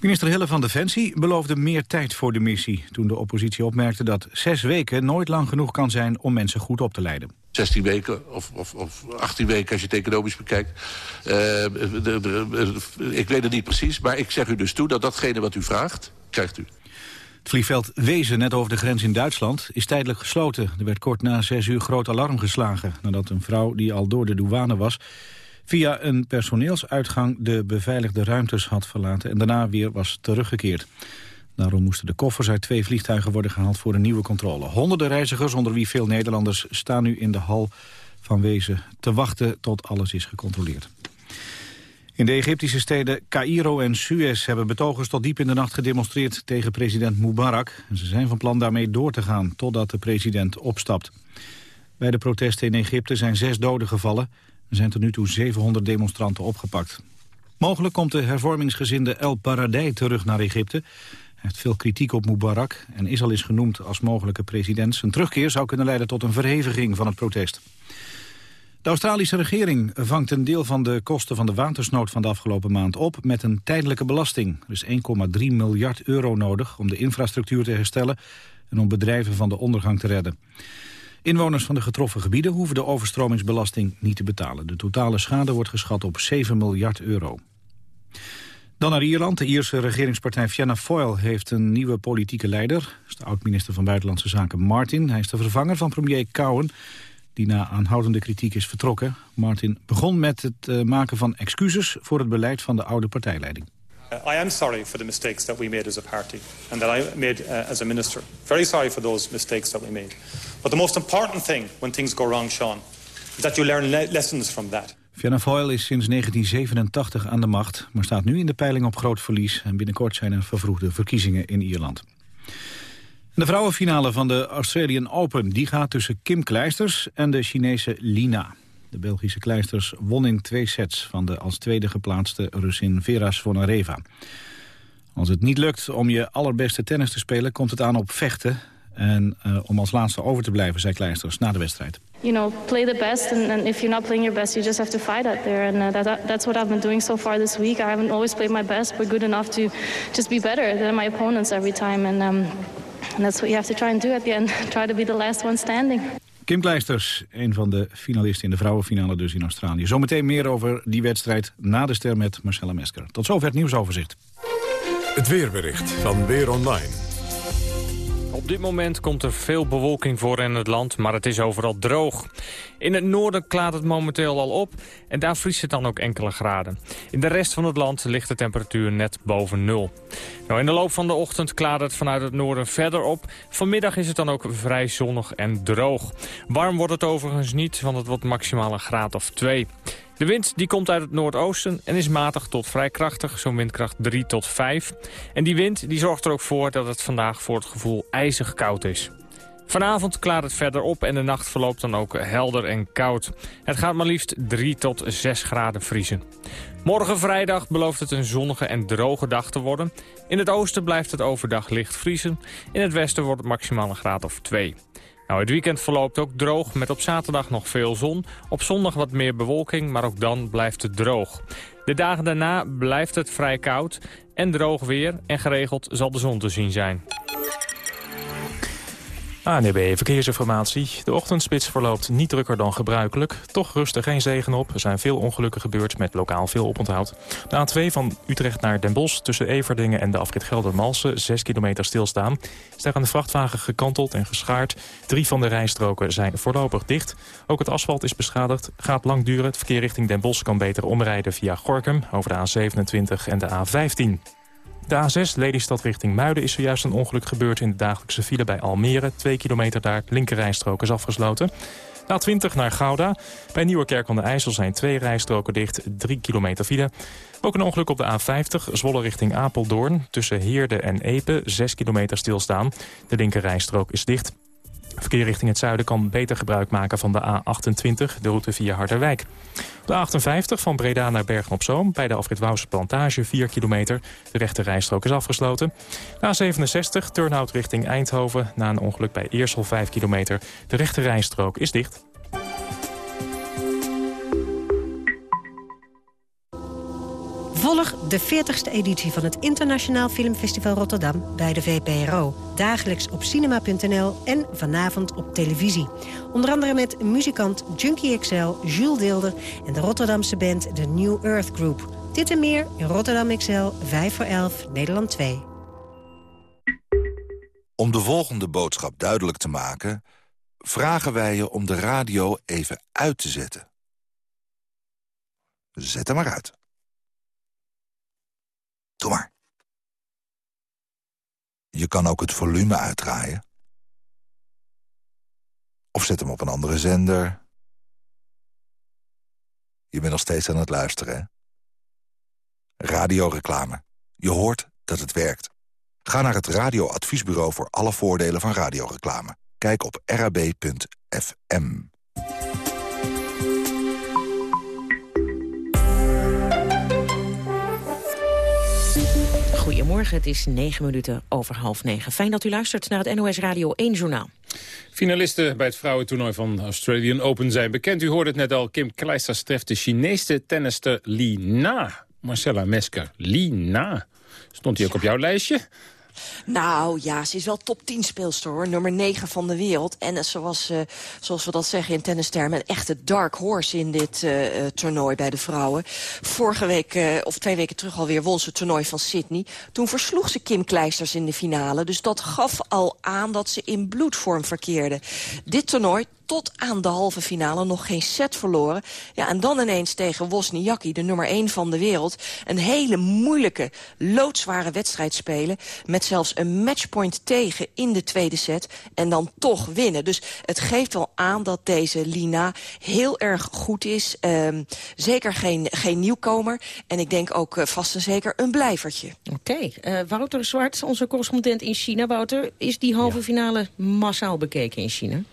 Minister Hille van Defensie beloofde meer tijd voor de missie... toen de oppositie opmerkte dat zes weken nooit lang genoeg kan zijn... om mensen goed op te leiden. 16 weken of, of, of 18 weken als je het economisch bekijkt. Uh, de, de, de, ik weet het niet precies, maar ik zeg u dus toe... dat datgene wat u vraagt, krijgt u. Het vliegveld Wezen, net over de grens in Duitsland, is tijdelijk gesloten. Er werd kort na zes uur groot alarm geslagen... nadat een vrouw die al door de douane was... via een personeelsuitgang de beveiligde ruimtes had verlaten... en daarna weer was teruggekeerd. Daarom moesten de koffers uit twee vliegtuigen worden gehaald voor een nieuwe controle. Honderden reizigers, onder wie veel Nederlanders, staan nu in de hal van Wezen... te wachten tot alles is gecontroleerd. In de Egyptische steden Cairo en Suez hebben betogers tot diep in de nacht gedemonstreerd tegen president Mubarak. Ze zijn van plan daarmee door te gaan totdat de president opstapt. Bij de protesten in Egypte zijn zes doden gevallen en zijn tot nu toe 700 demonstranten opgepakt. Mogelijk komt de hervormingsgezinde El Paradij terug naar Egypte. Hij heeft veel kritiek op Mubarak en is al eens genoemd als mogelijke president. Zijn terugkeer zou kunnen leiden tot een verheviging van het protest. De Australische regering vangt een deel van de kosten van de watersnood van de afgelopen maand op met een tijdelijke belasting. Er is 1,3 miljard euro nodig om de infrastructuur te herstellen en om bedrijven van de ondergang te redden. Inwoners van de getroffen gebieden hoeven de overstromingsbelasting niet te betalen. De totale schade wordt geschat op 7 miljard euro. Dan naar Ierland. De Ierse regeringspartij Fianna Fáil heeft een nieuwe politieke leider. Dat is de oud-minister van Buitenlandse Zaken Martin. Hij is de vervanger van premier Cowen die na aanhoudende kritiek is vertrokken. Martin begon met het uh, maken van excuses voor het beleid van de oude partijleiding. Uh, I am sorry for the mistakes that we made as a party and that I made uh, as a minister. Very sorry for those mistakes that we made. But the most important thing when things go wrong, Sean, is that you learn le lessons from that. Fianna Fáil is sinds 1987 aan de macht, maar staat nu in de peiling op groot verlies. En binnenkort zijn er vervroegde verkiezingen in Ierland. De vrouwenfinale van de Australian Open die gaat tussen Kim Kleisters en de Chinese Lina. De Belgische Kleisters won in twee sets van de als tweede geplaatste Russin Vera Svonareva. Als het niet lukt om je allerbeste tennis te spelen, komt het aan op vechten. En uh, om als laatste over te blijven, zei Kleisters na de wedstrijd. You know, play the best, and, and if you're not playing your best, you just have to fight out there. And uh, that, that's what I've been doing so far this week. I haven't always played my best, but good enough to just be better than my opponents every time. And um, And that's what you have to try and do at the end. Try to be the last one standing. Kim Kleisters, een van de finalisten in de vrouwenfinale dus in Australië. Zometeen meer over die wedstrijd na de ster met Marcella Mesker. Tot zover het nieuwsoverzicht. Het weerbericht van Weer Online. Op dit moment komt er veel bewolking voor in het land, maar het is overal droog. In het noorden klaart het momenteel al op en daar vriest het dan ook enkele graden. In de rest van het land ligt de temperatuur net boven nul. Nou, in de loop van de ochtend klaart het vanuit het noorden verder op. Vanmiddag is het dan ook vrij zonnig en droog. Warm wordt het overigens niet, want het wordt maximaal een graad of 2. De wind die komt uit het noordoosten en is matig tot vrij krachtig, zo'n windkracht 3 tot 5. En die wind die zorgt er ook voor dat het vandaag voor het gevoel ijzig koud is. Vanavond klaart het verder op en de nacht verloopt dan ook helder en koud. Het gaat maar liefst 3 tot 6 graden vriezen. Morgen vrijdag belooft het een zonnige en droge dag te worden. In het oosten blijft het overdag licht vriezen. In het westen wordt het maximaal een graad of 2. Nou, het weekend verloopt ook droog, met op zaterdag nog veel zon. Op zondag wat meer bewolking, maar ook dan blijft het droog. De dagen daarna blijft het vrij koud en droog weer... en geregeld zal de zon te zien zijn. ANB Verkeersinformatie. De ochtendspits verloopt niet drukker dan gebruikelijk. Toch rustig geen zegen op. Er zijn veel ongelukken gebeurd met lokaal veel oponthoud. De A2 van Utrecht naar Den Bosch tussen Everdingen en de afrit Geldermalsen... 6 kilometer stilstaan. Is daar aan de vrachtwagen gekanteld en geschaard. Drie van de rijstroken zijn voorlopig dicht. Ook het asfalt is beschadigd. Gaat lang duren. Het verkeer richting Den Bosch kan beter omrijden via Gorkum... over de A27 en de A15. De A6 Lelystad richting Muiden is zojuist een ongeluk gebeurd in de dagelijkse file bij Almere. Twee kilometer daar, linkerrijstrook is afgesloten. De A20 naar Gouda. Bij Nieuwerkerk aan de IJssel zijn twee rijstroken dicht, drie kilometer file. Ook een ongeluk op de A50, Zwolle richting Apeldoorn. Tussen Heerde en Epe, 6 kilometer stilstaan. De linkerrijstrook is dicht. Verkeer richting het zuiden kan beter gebruik maken van de A28, de route via Harderwijk. De A58 van Breda naar Bergen-op-Zoom, bij de afrit Wouwse Plantage 4 kilometer. De rechte rijstrook is afgesloten. De A67, Turnhout richting Eindhoven, na een ongeluk bij Eersel 5 kilometer. De rechte rijstrook is dicht. Volg de 40ste editie van het Internationaal Filmfestival Rotterdam bij de VPRO. Dagelijks op cinema.nl en vanavond op televisie. Onder andere met muzikant Junkie XL, Jules Deelder... en de Rotterdamse band The New Earth Group. Dit en meer in Rotterdam XL, 5 voor 11, Nederland 2. Om de volgende boodschap duidelijk te maken... vragen wij je om de radio even uit te zetten. Zet hem maar uit. Doe maar. Je kan ook het volume uitdraaien. Of zet hem op een andere zender. Je bent nog steeds aan het luisteren, hè? Radioreclame. Je hoort dat het werkt. Ga naar het radioadviesbureau voor alle voordelen van radioreclame. Kijk op rab.fm. Goedemorgen, het is negen minuten over half negen. Fijn dat u luistert naar het NOS Radio 1 Journaal. Finalisten bij het vrouwentoernooi van Australian Open zijn bekend. U hoorde het net al, Kim Kleisters treft de Chinese tennister Li Na. Marcella Mesker, Li Na. Stond hij ook op jouw lijstje? Nou ja, ze is wel top 10 speelster hoor. Nummer 9 van de wereld. En uh, zoals, uh, zoals we dat zeggen in tennistermen... een echte dark horse in dit uh, toernooi bij de vrouwen. Vorige week, of twee weken terug alweer, won ze het toernooi van Sydney. Toen versloeg ze Kim Kleisters in de finale. Dus dat gaf al aan dat ze in bloedvorm verkeerde. Dit toernooi tot aan de halve finale nog geen set verloren. Ja, en dan ineens tegen Wozniacki, de nummer 1 van de wereld... een hele moeilijke, loodzware wedstrijd spelen... met zelfs een matchpoint tegen in de tweede set en dan toch winnen. Dus het geeft wel aan dat deze Lina heel erg goed is. Um, zeker geen, geen nieuwkomer. En ik denk ook uh, vast en zeker een blijvertje. Oké. Okay. Uh, Wouter Zwart, onze correspondent in China. Wouter, is die halve ja. finale massaal bekeken in China?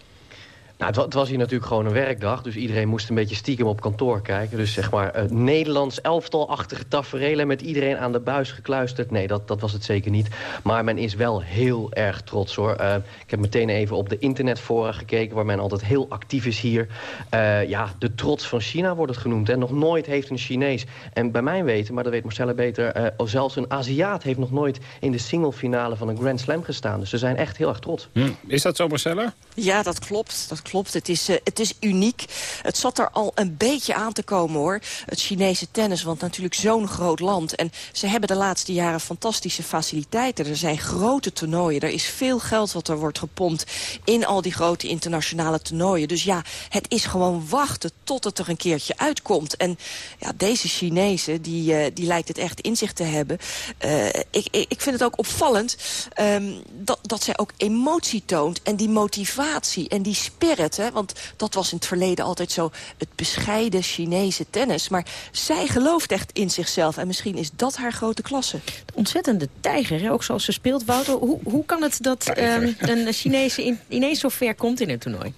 Nou, het, was hier natuurlijk gewoon een werkdag. Dus iedereen moest een beetje stiekem op kantoor kijken. Dus zeg maar uh, Nederlands elftalachtige tafereelen... met iedereen aan de buis gekluisterd. Nee, dat, dat was het zeker niet. Maar men is wel heel erg trots, hoor. Uh, ik heb meteen even op de internetfora gekeken... waar men altijd heel actief is hier. Uh, ja, de trots van China wordt het genoemd. En nog nooit heeft een Chinees... en bij mijn weten, maar dat weet Marcella beter... zelfs een Aziat heeft nog nooit in de singlefinale van een Grand Slam gestaan. Dus ze zijn echt heel erg trots. Hm. Is dat zo, Marcella? Ja, dat klopt. Dat klopt klopt. Het is, uh, het is uniek. Het zat er al een beetje aan te komen, hoor. Het Chinese tennis, want natuurlijk zo'n groot land. En ze hebben de laatste jaren fantastische faciliteiten. Er zijn grote toernooien. Er is veel geld wat er wordt gepompt in al die grote internationale toernooien. Dus ja, het is gewoon wachten tot het er een keertje uitkomt. En ja, deze Chinezen, die, uh, die lijkt het echt in zich te hebben. Uh, ik, ik, vind het ook opvallend um, dat, dat zij ook emotie toont. En die motivatie en die spirit. Hè? Want dat was in het verleden altijd zo het bescheiden Chinese tennis. Maar zij gelooft echt in zichzelf. En misschien is dat haar grote klasse. De ontzettende tijger, hè? ook zoals ze speelt. Wouter, hoe, hoe kan het dat um, een Chinese in, ineens zo ver komt in het toernooi?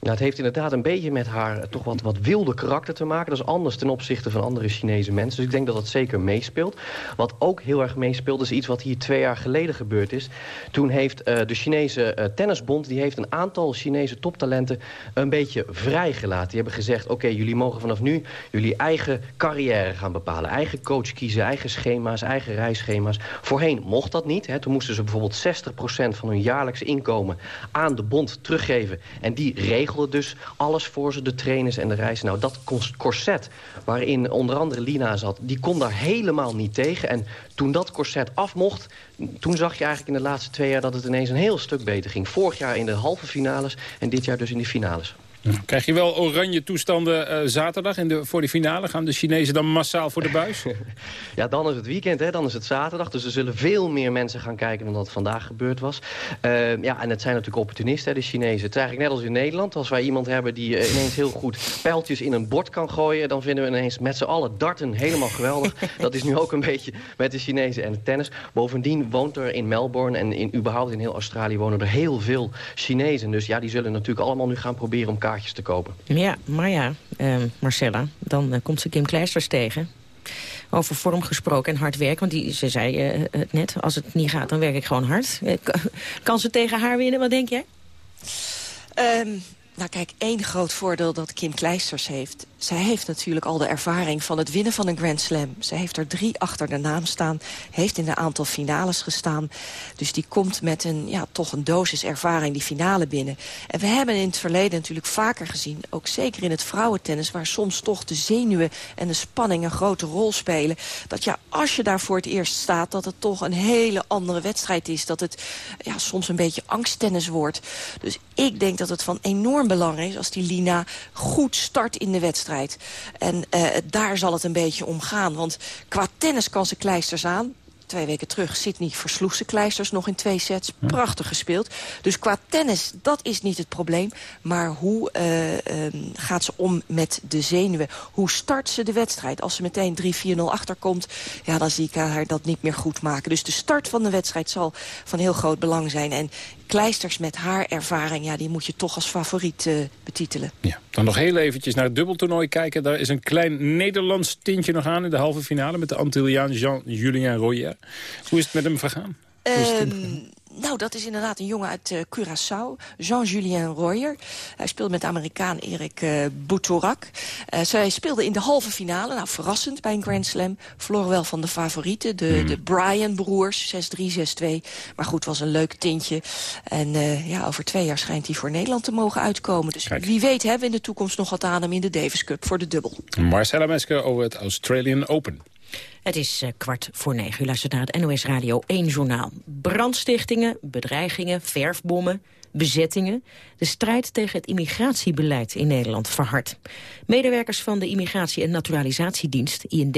Nou, het heeft inderdaad een beetje met haar toch wat, wat wilde karakter te maken. Dat is anders ten opzichte van andere Chinese mensen. Dus ik denk dat dat zeker meespeelt. Wat ook heel erg meespeelt is iets wat hier twee jaar geleden gebeurd is. Toen heeft uh, de Chinese uh, tennisbond die heeft een aantal Chinese toptalenten een beetje vrijgelaten. Die hebben gezegd, oké, jullie mogen vanaf nu jullie eigen carrière gaan bepalen. Eigen coach kiezen, eigen schema's, eigen reisschema's. Voorheen mocht dat niet. Hè. Toen moesten ze bijvoorbeeld 60% van hun jaarlijkse inkomen aan de bond teruggeven. En die regelen dus alles voor ze, de trainers en de reizen. Nou, dat corset waarin onder andere Lina zat, die kon daar helemaal niet tegen. En toen dat corset af mocht, toen zag je eigenlijk in de laatste twee jaar... dat het ineens een heel stuk beter ging. Vorig jaar in de halve finales en dit jaar dus in de finales. Krijg je wel oranje toestanden uh, zaterdag in de, voor de finale? Gaan de Chinezen dan massaal voor de buis? ja, dan is het weekend, hè? dan is het zaterdag. Dus er zullen veel meer mensen gaan kijken dan dat vandaag gebeurd was. Uh, ja, en het zijn natuurlijk opportunisten, hè, de Chinezen. Het is eigenlijk net als in Nederland. Als wij iemand hebben die uh, ineens heel goed pijltjes in een bord kan gooien... dan vinden we ineens met z'n allen darten helemaal geweldig. dat is nu ook een beetje met de Chinezen en de tennis. Bovendien woont er in Melbourne en in, überhaupt in heel Australië... wonen er heel veel Chinezen. Dus ja, die zullen natuurlijk allemaal nu gaan proberen om kaartjes te kopen. Ja, maar ja, uh, Marcella, dan uh, komt ze Kim Kleisters tegen. Over vorm gesproken en hard werk. Want die, ze zei uh, het net, als het niet gaat, dan werk ik gewoon hard. kan ze tegen haar winnen, wat denk jij? Um, nou kijk, één groot voordeel dat Kim Kleisters heeft zij heeft natuurlijk al de ervaring van het winnen van een Grand Slam. Ze heeft er drie achter de naam staan. Heeft in een aantal finales gestaan. Dus die komt met een, ja, toch een dosis ervaring die finale binnen. En we hebben in het verleden natuurlijk vaker gezien... ook zeker in het vrouwentennis... waar soms toch de zenuwen en de spanning een grote rol spelen... dat ja, als je daar voor het eerst staat... dat het toch een hele andere wedstrijd is. Dat het ja, soms een beetje angsttennis wordt. Dus ik denk dat het van enorm belang is... als die Lina goed start in de wedstrijd en uh, daar zal het een beetje om gaan. Want qua tennis kan ze kleisters aan twee weken terug. Sydney versloeg ze kleisters nog in twee sets. Prachtig gespeeld. Dus qua tennis, dat is niet het probleem. Maar hoe uh, uh, gaat ze om met de zenuwen? Hoe start ze de wedstrijd? Als ze meteen 3-4-0 achterkomt, ja, dan zie ik haar dat niet meer goed maken. Dus de start van de wedstrijd zal van heel groot belang zijn. En kleisters met haar ervaring, ja, die moet je toch als favoriet uh, betitelen. Ja. Dan nog heel eventjes naar het dubbeltoernooi kijken. Daar is een klein Nederlands tintje nog aan in de halve finale... met de Antilliaan Jean-Julien Royer. Hoe is het met hem vergaan? Nou, dat is inderdaad een jongen uit uh, Curaçao, Jean-Julien Royer. Hij speelde met de Amerikaan Erik uh, Boutorak. Uh, zij speelde in de halve finale, nou verrassend bij een Grand Slam. Verloren wel van de favorieten, de, mm. de Bryan-broers, 6-3, 6-2. Maar goed, was een leuk tintje. En ja, over twee jaar schijnt hij voor Nederland te mogen uitkomen. Dus Kijk. wie weet hebben we in de toekomst nog wat aan hem in de Davis Cup voor de dubbel. Marcella Mesker over het Australian Open. Het is uh, kwart voor negen. U luistert naar het NOS Radio 1 journaal. Brandstichtingen, bedreigingen, verfbommen, bezettingen. De strijd tegen het immigratiebeleid in Nederland verhardt. Medewerkers van de Immigratie- en Naturalisatiedienst, IND...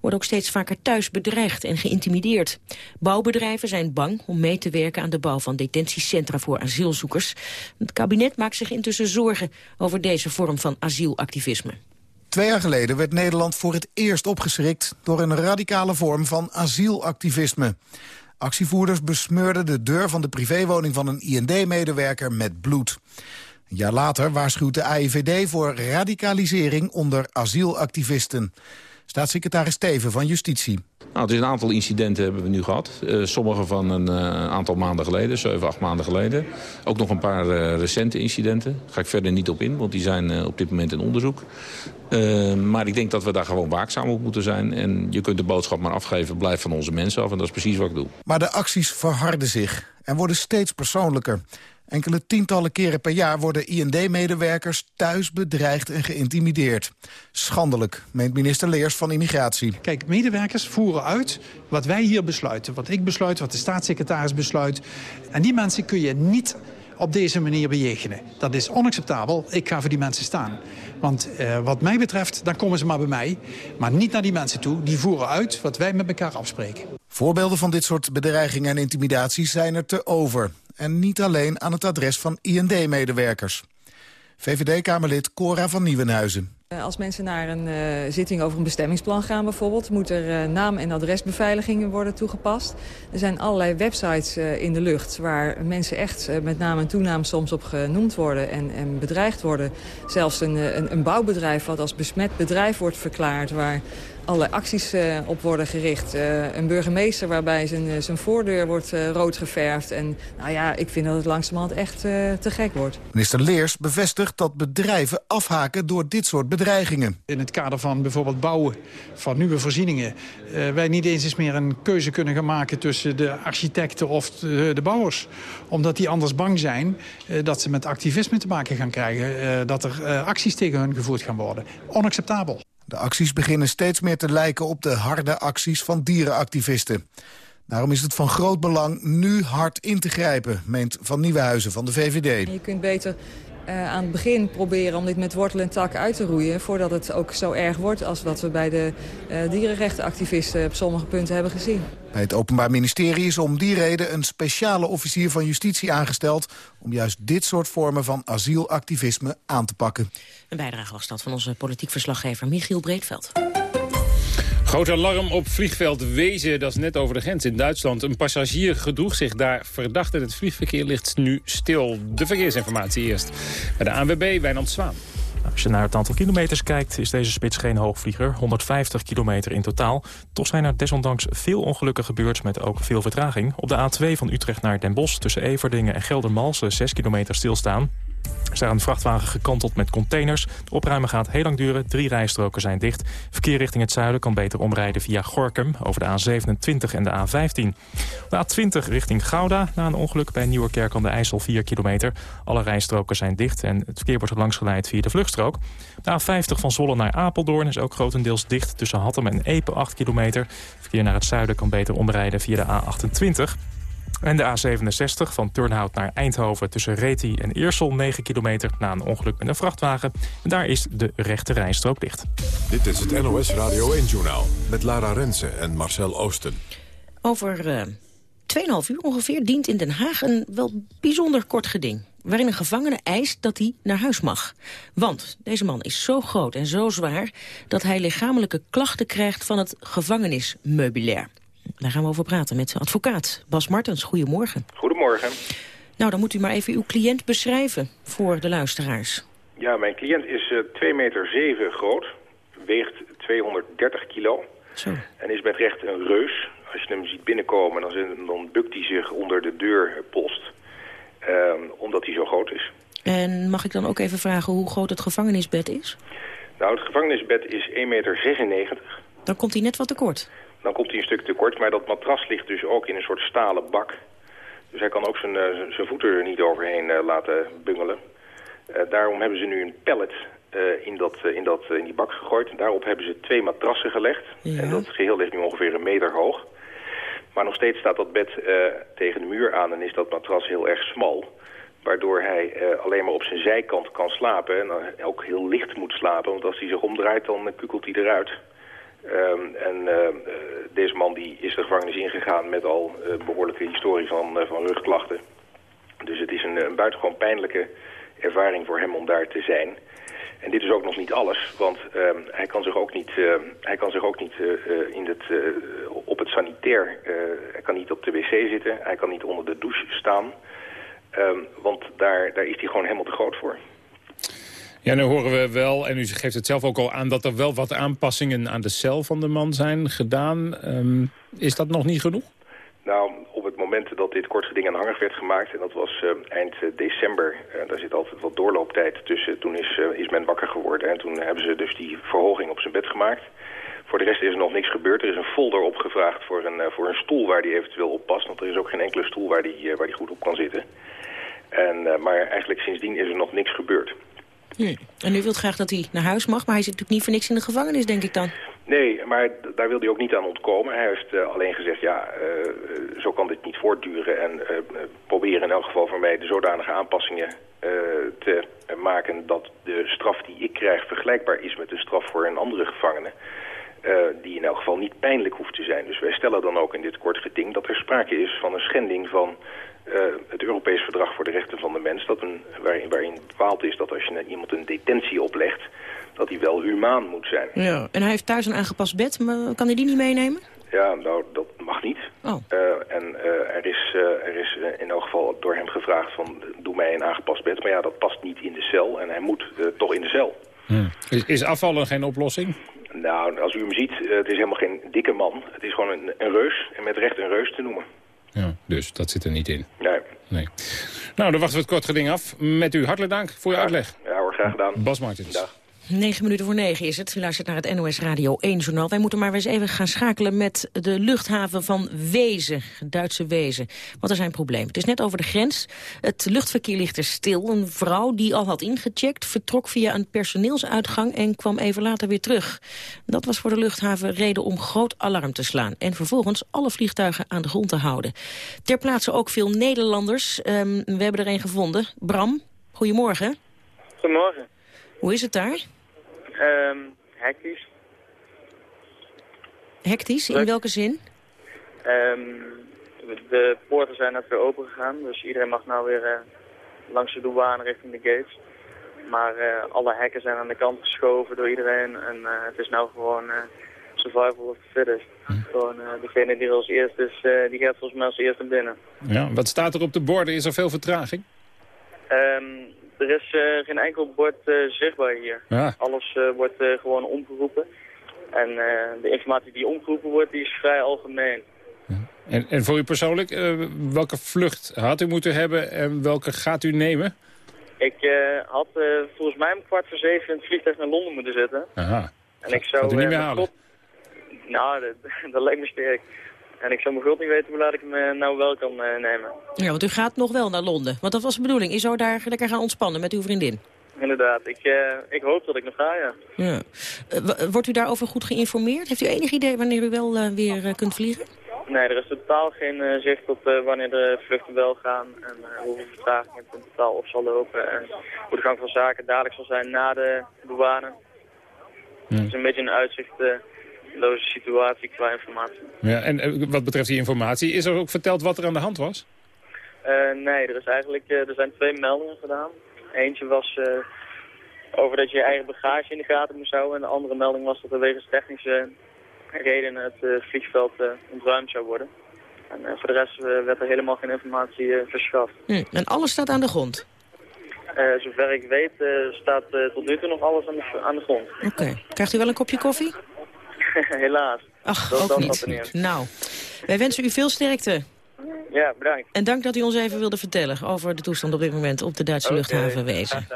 worden ook steeds vaker thuis bedreigd en geïntimideerd. Bouwbedrijven zijn bang om mee te werken aan de bouw van detentiecentra voor asielzoekers. Het kabinet maakt zich intussen zorgen over deze vorm van asielactivisme. Twee jaar geleden werd Nederland voor het eerst opgeschrikt... door een radicale vorm van asielactivisme. Actievoerders besmeurden de deur van de privéwoning van een IND-medewerker met bloed. Een jaar later waarschuwt de AIVD voor radicalisering onder asielactivisten. Staatssecretaris Teven van Justitie. Nou, is een aantal incidenten hebben we nu gehad. Uh, sommige van een uh, aantal maanden geleden, 7, 8 maanden geleden. Ook nog een paar uh, recente incidenten. Daar ga ik verder niet op in, want die zijn op dit moment in onderzoek. maar ik denk dat we daar gewoon waakzaam op moeten zijn. En je kunt de boodschap maar afgeven, blijf van onze mensen af. En dat is precies wat ik doe. Maar de acties verharden zich en worden steeds persoonlijker. Enkele tientallen keren per jaar worden IND-medewerkers thuis bedreigd en geïntimideerd. Schandelijk, meent minister Leers van Immigratie. Kijk, medewerkers voeren uit wat wij hier besluiten. Wat ik besluit, wat de staatssecretaris besluit. En die mensen kun je niet op deze manier bejegenen. Dat is onacceptabel. Ik ga voor die mensen staan. Want eh, wat mij betreft, dan komen ze maar bij mij. Maar niet naar die mensen toe. Die voeren uit wat wij met elkaar afspreken. Voorbeelden van dit soort bedreigingen en intimidaties zijn er te over. En niet alleen aan het adres van IND-medewerkers. VVD-Kamerlid Cora van Nieuwenhuizen. Eh, als mensen naar een uh, zitting over een bestemmingsplan gaan bijvoorbeeld... moet er uh, naam- en adresbeveiliging worden toegepast. Er zijn allerlei websites in de lucht waar mensen echt met naam en toenaam soms op genoemd worden en, en bedreigd worden. Zelfs een, een, een, bouwbedrijf wat als besmet bedrijf wordt verklaard... waar allerlei acties uh, op worden gericht. Uh, een burgemeester waarbij zijn, uh, zijn voordeur wordt rood geverfd. En nou ja, ik vind dat het langzamerhand echt te gek wordt. Minister Leers bevestigt dat bedrijven afhaken door dit soort bedreigingen. In het kader van bijvoorbeeld bouwen van nieuwe voorzieningen... wij niet eens eens meer een keuze kunnen gaan maken tussen de architecten of de, de bouwers. Omdat die anders bang zijn dat ze met activisme te maken gaan krijgen. dat er acties tegen hun gevoerd gaan worden. Onacceptabel. De acties beginnen steeds meer te lijken op de harde acties van dierenactivisten. Daarom is het van groot belang nu hard in te grijpen, meent Van Nieuwenhuizen van de VVD. Je kunt beter uh, aan het begin proberen om dit met wortel en tak uit te roeien... voordat het ook zo erg wordt als wat we bij de uh, dierenrechtenactivisten op sommige punten hebben gezien. Bij het Openbaar Ministerie is om die reden een speciale officier van justitie aangesteld... om juist dit soort vormen van asielactivisme aan te pakken. Een bijdrage was dat van onze politiek verslaggever Michiel Breedveld. Groot alarm op vliegveld Wezen, dat is net over de grens in Duitsland. Een passagier gedroeg zich daar verdacht en het vliegverkeer ligt nu stil. De verkeersinformatie eerst. Bij de ANWB, Wijnand Zwaan. Als je naar het aantal kilometers kijkt, is deze spits geen hoogvlieger. 150 kilometer in totaal. Toch zijn er desondanks veel ongelukken gebeurd met ook veel vertraging. Op de A2 van Utrecht naar Den Bosch tussen Everdingen en Geldermalsen 6 kilometer stilstaan. Er staat een vrachtwagen gekanteld met containers. De opruimen gaat heel lang duren. Drie rijstroken zijn dicht. Verkeer richting het zuiden kan beter omrijden via Gorkum... over de A27 en de A15. De A20 richting Gouda na een ongeluk bij Nieuwerkerk aan de IJssel 4 kilometer. Alle rijstroken zijn dicht en het verkeer wordt langs geleid via de vluchtstrook. De A50 van Zwolle naar Apeldoorn is ook grotendeels dicht... tussen Hattem en Epe 8 kilometer. Verkeer naar het zuiden kan beter omrijden via de A28... En de A67 van Turnhout naar Eindhoven tussen Reti en Eersel 9 kilometer na een ongeluk met een vrachtwagen. En daar is de rechte rijstrook dicht. Dit is het NOS Radio 1-journaal met Lara Rensen en Marcel Oosten. Over uh, eh, 2,5 uur ongeveer dient in Den Haag een wel bijzonder kort geding waarin een gevangene eist dat hij naar huis mag. Want deze man is zo groot en zo zwaar... dat hij lichamelijke klachten krijgt van het gevangenismeubilair. Daar gaan we over praten met advocaat Bas Martens. Goedemorgen. Goedemorgen. Nou, dan moet u maar even uw cliënt beschrijven voor de luisteraars. Ja, mijn cliënt is uh, 2 meter 7 groot, weegt 230 kilo Zo. en is met recht een reus. Als je hem ziet binnenkomen, dan, zin- dan bukt hij zich onder de deurpost, ehm, omdat hij zo groot is. En mag ik dan ook even vragen hoe groot het gevangenisbed is? Nou, het gevangenisbed is 1,96 meter. Dan komt hij net wat tekort. Dan komt hij een stuk tekort, maar dat matras ligt dus ook in een soort stalen bak. Dus hij kan ook zijn, eh, zijn voeten er niet overheen eh, laten bungelen. Eh, daarom hebben ze nu een pallet in, dat, in, dat, in die bak gegooid. Daarop hebben ze twee matrassen gelegd. En dat geheel ligt nu ongeveer een meter hoog. Maar nog steeds staat dat bed tegen de muur aan en is dat matras heel erg smal. Waardoor hij alleen maar op zijn zijkant kan slapen en dan ook heel licht moet slapen. Want als hij zich omdraait, dan eh, kukelt hij eruit. Ehm, en eh, eh, deze man die is de gevangenis ingegaan met al eh, behoorlijke historie van, eh, van rugklachten. Dus het is een, een buitengewoon pijnlijke ervaring voor hem om daar te zijn. En dit is ook nog niet alles, want ehm, hij kan zich ook niet, hij kan zich ook niet in het, op het sanitair, hij kan niet op de wc zitten, hij kan niet onder de douche staan. Ehm, want daar, daar is hij gewoon helemaal te groot voor. Ja, nu horen we wel, en u geeft het zelf ook al aan... dat er wel wat aanpassingen aan de cel van de man zijn gedaan. Ehm, is dat nog niet genoeg? Nou, op het moment dat dit kort geding aanhangig werd gemaakt... en dat was eh, eind eh, december, eh, daar zit altijd wat doorlooptijd tussen... toen is, eh, is men wakker geworden en toen hebben ze dus die verhoging op zijn bed gemaakt. Voor de rest is er nog niks gebeurd. Er is een folder opgevraagd voor een, voor een stoel waar die eventueel op past... want er is ook geen enkele stoel waar eh, waar die goed op kan zitten. En, maar eigenlijk sindsdien is er nog niks gebeurd. Hm. En u wilt graag dat hij naar huis mag, maar hij zit natuurlijk niet voor niks in de gevangenis, denk ik dan. Nee, maar daar wil hij ook niet aan ontkomen. Hij heeft eh, alleen gezegd, ja, eh, eh, zo kan dit niet voortduren. En eh, proberen in elk geval voor mij de zodanige aanpassingen te maken... dat de straf die ik krijg vergelijkbaar is met de straf voor een andere gevangene. Eh, die in elk geval niet pijnlijk hoeft te zijn. Dus wij stellen dan ook in dit kort geding dat er sprake is van een schending van eh, het Europees Verdrag voor de Rechten van de Mens. Dat een, waarin, waarin bepaald is dat als je net iemand een detentie oplegt, dat hij wel humaan moet zijn. Ja. En hij heeft thuis een aangepast bed, maar kan hij die niet meenemen? Ja, nou, dat mag niet. Oh. Eh, en eh, er is, eh, er is in elk geval door hem gevraagd van, doe mij een aangepast bed. Maar ja, dat past niet in de cel en hij moet eh, toch in de cel. Is, is afvallen geen oplossing? Nou, als u hem ziet, eh, het is helemaal geen dikke man. Het is gewoon een, een reus en met recht een reus te noemen. Ja, dus dat zit er niet in. Nee. Nee. Nou, dan wachten we het kort geding af. Met u hartelijk dank voor uw uitleg. Ja hoor, graag gedaan. Bas Martins. Dag. 9 minuten voor 9 is het. U luistert naar het NOS Radio 1 journaal. Wij moeten maar weer eens even gaan schakelen met de luchthaven van Wezen, Duitse Wezen. Want er zijn problemen. Het is net over de grens. Het luchtverkeer ligt er stil. Een vrouw die al had ingecheckt vertrok via een personeelsuitgang en kwam even later weer terug. Dat was voor de luchthaven reden om groot alarm te slaan. En vervolgens alle vliegtuigen aan de grond te houden. Ter plaatse ook veel Nederlanders. Ehm, we hebben er een gevonden. Bram, goedemorgen. Goedemorgen. Hoe is het daar? Ehm hectisch. Hectisch, in welke zin? Ehm, de poorten zijn net weer open gegaan, dus iedereen mag nou weer eh, langs de douane richting de gates. Maar eh, alle hekken zijn aan de kant geschoven door iedereen en eh, het is nou gewoon eh, survival of the fittest. Gewoon eh, degene die er als eerst is, eh, die gaat volgens mij als eerste binnen. Ja, wat staat er op de borden? Is er veel vertraging? Ehm, er is eh, geen enkel bord eh, zichtbaar hier. Ja. Alles eh, wordt gewoon omgeroepen. En de informatie die omgeroepen wordt, die is vrij algemeen. En, en voor u persoonlijk, welke vlucht had u moeten hebben en welke gaat u nemen? Ik had volgens mij om kwart voor zeven in het vliegtuig naar Londen moeten zitten. Aha. En ik zou... Gaat u niet meer halen? Nou, dat, dat lijkt me sterk. En ik zou mijn god niet weten hoe laat ik hem eh, nou wel kan eh, nemen. Ja, want u gaat nog wel naar Londen. Want dat was de bedoeling. Je zou daar lekker gaan ontspannen met uw vriendin. Inderdaad, ik, eh, ik hoop dat ik nog ga, ja. Ja. Wordt u daarover goed geïnformeerd? Heeft u enig idee wanneer u wel weer kunt vliegen? Nee, er is totaal geen zicht op wanneer de vluchten wel gaan en eh, hoeveel vertraging het in totaal op zal lopen. En hoe de gang van zaken dadelijk zal zijn na de douane. Het is een beetje een uitzichtloze situatie qua informatie. Ja, en eh, wat betreft die informatie, is er ook verteld wat er aan de hand was? Eh, nee, er, is eigenlijk, eh, er zijn twee meldingen gedaan. Eentje was eh, over dat je je eigen bagage in de gaten moest houden. En de andere melding was dat er wegens technische redenen het eh, vliegveld eh, ontruimd zou worden. En eh, voor de rest werd er helemaal geen informatie verschaft. Hm. En alles staat aan de grond. Eh, zover ik weet eh, staat tot nu toe nog alles aan de, aan de grond. Oké. Krijgt u wel een kopje koffie? Helaas. Ach, Dat- ook dat niet. Nou, wij wensen u veel sterkte. Ja, bedankt. En dank dat u ons even wilde vertellen over de toestand op dit moment op de Duitse luchthaven Wezen.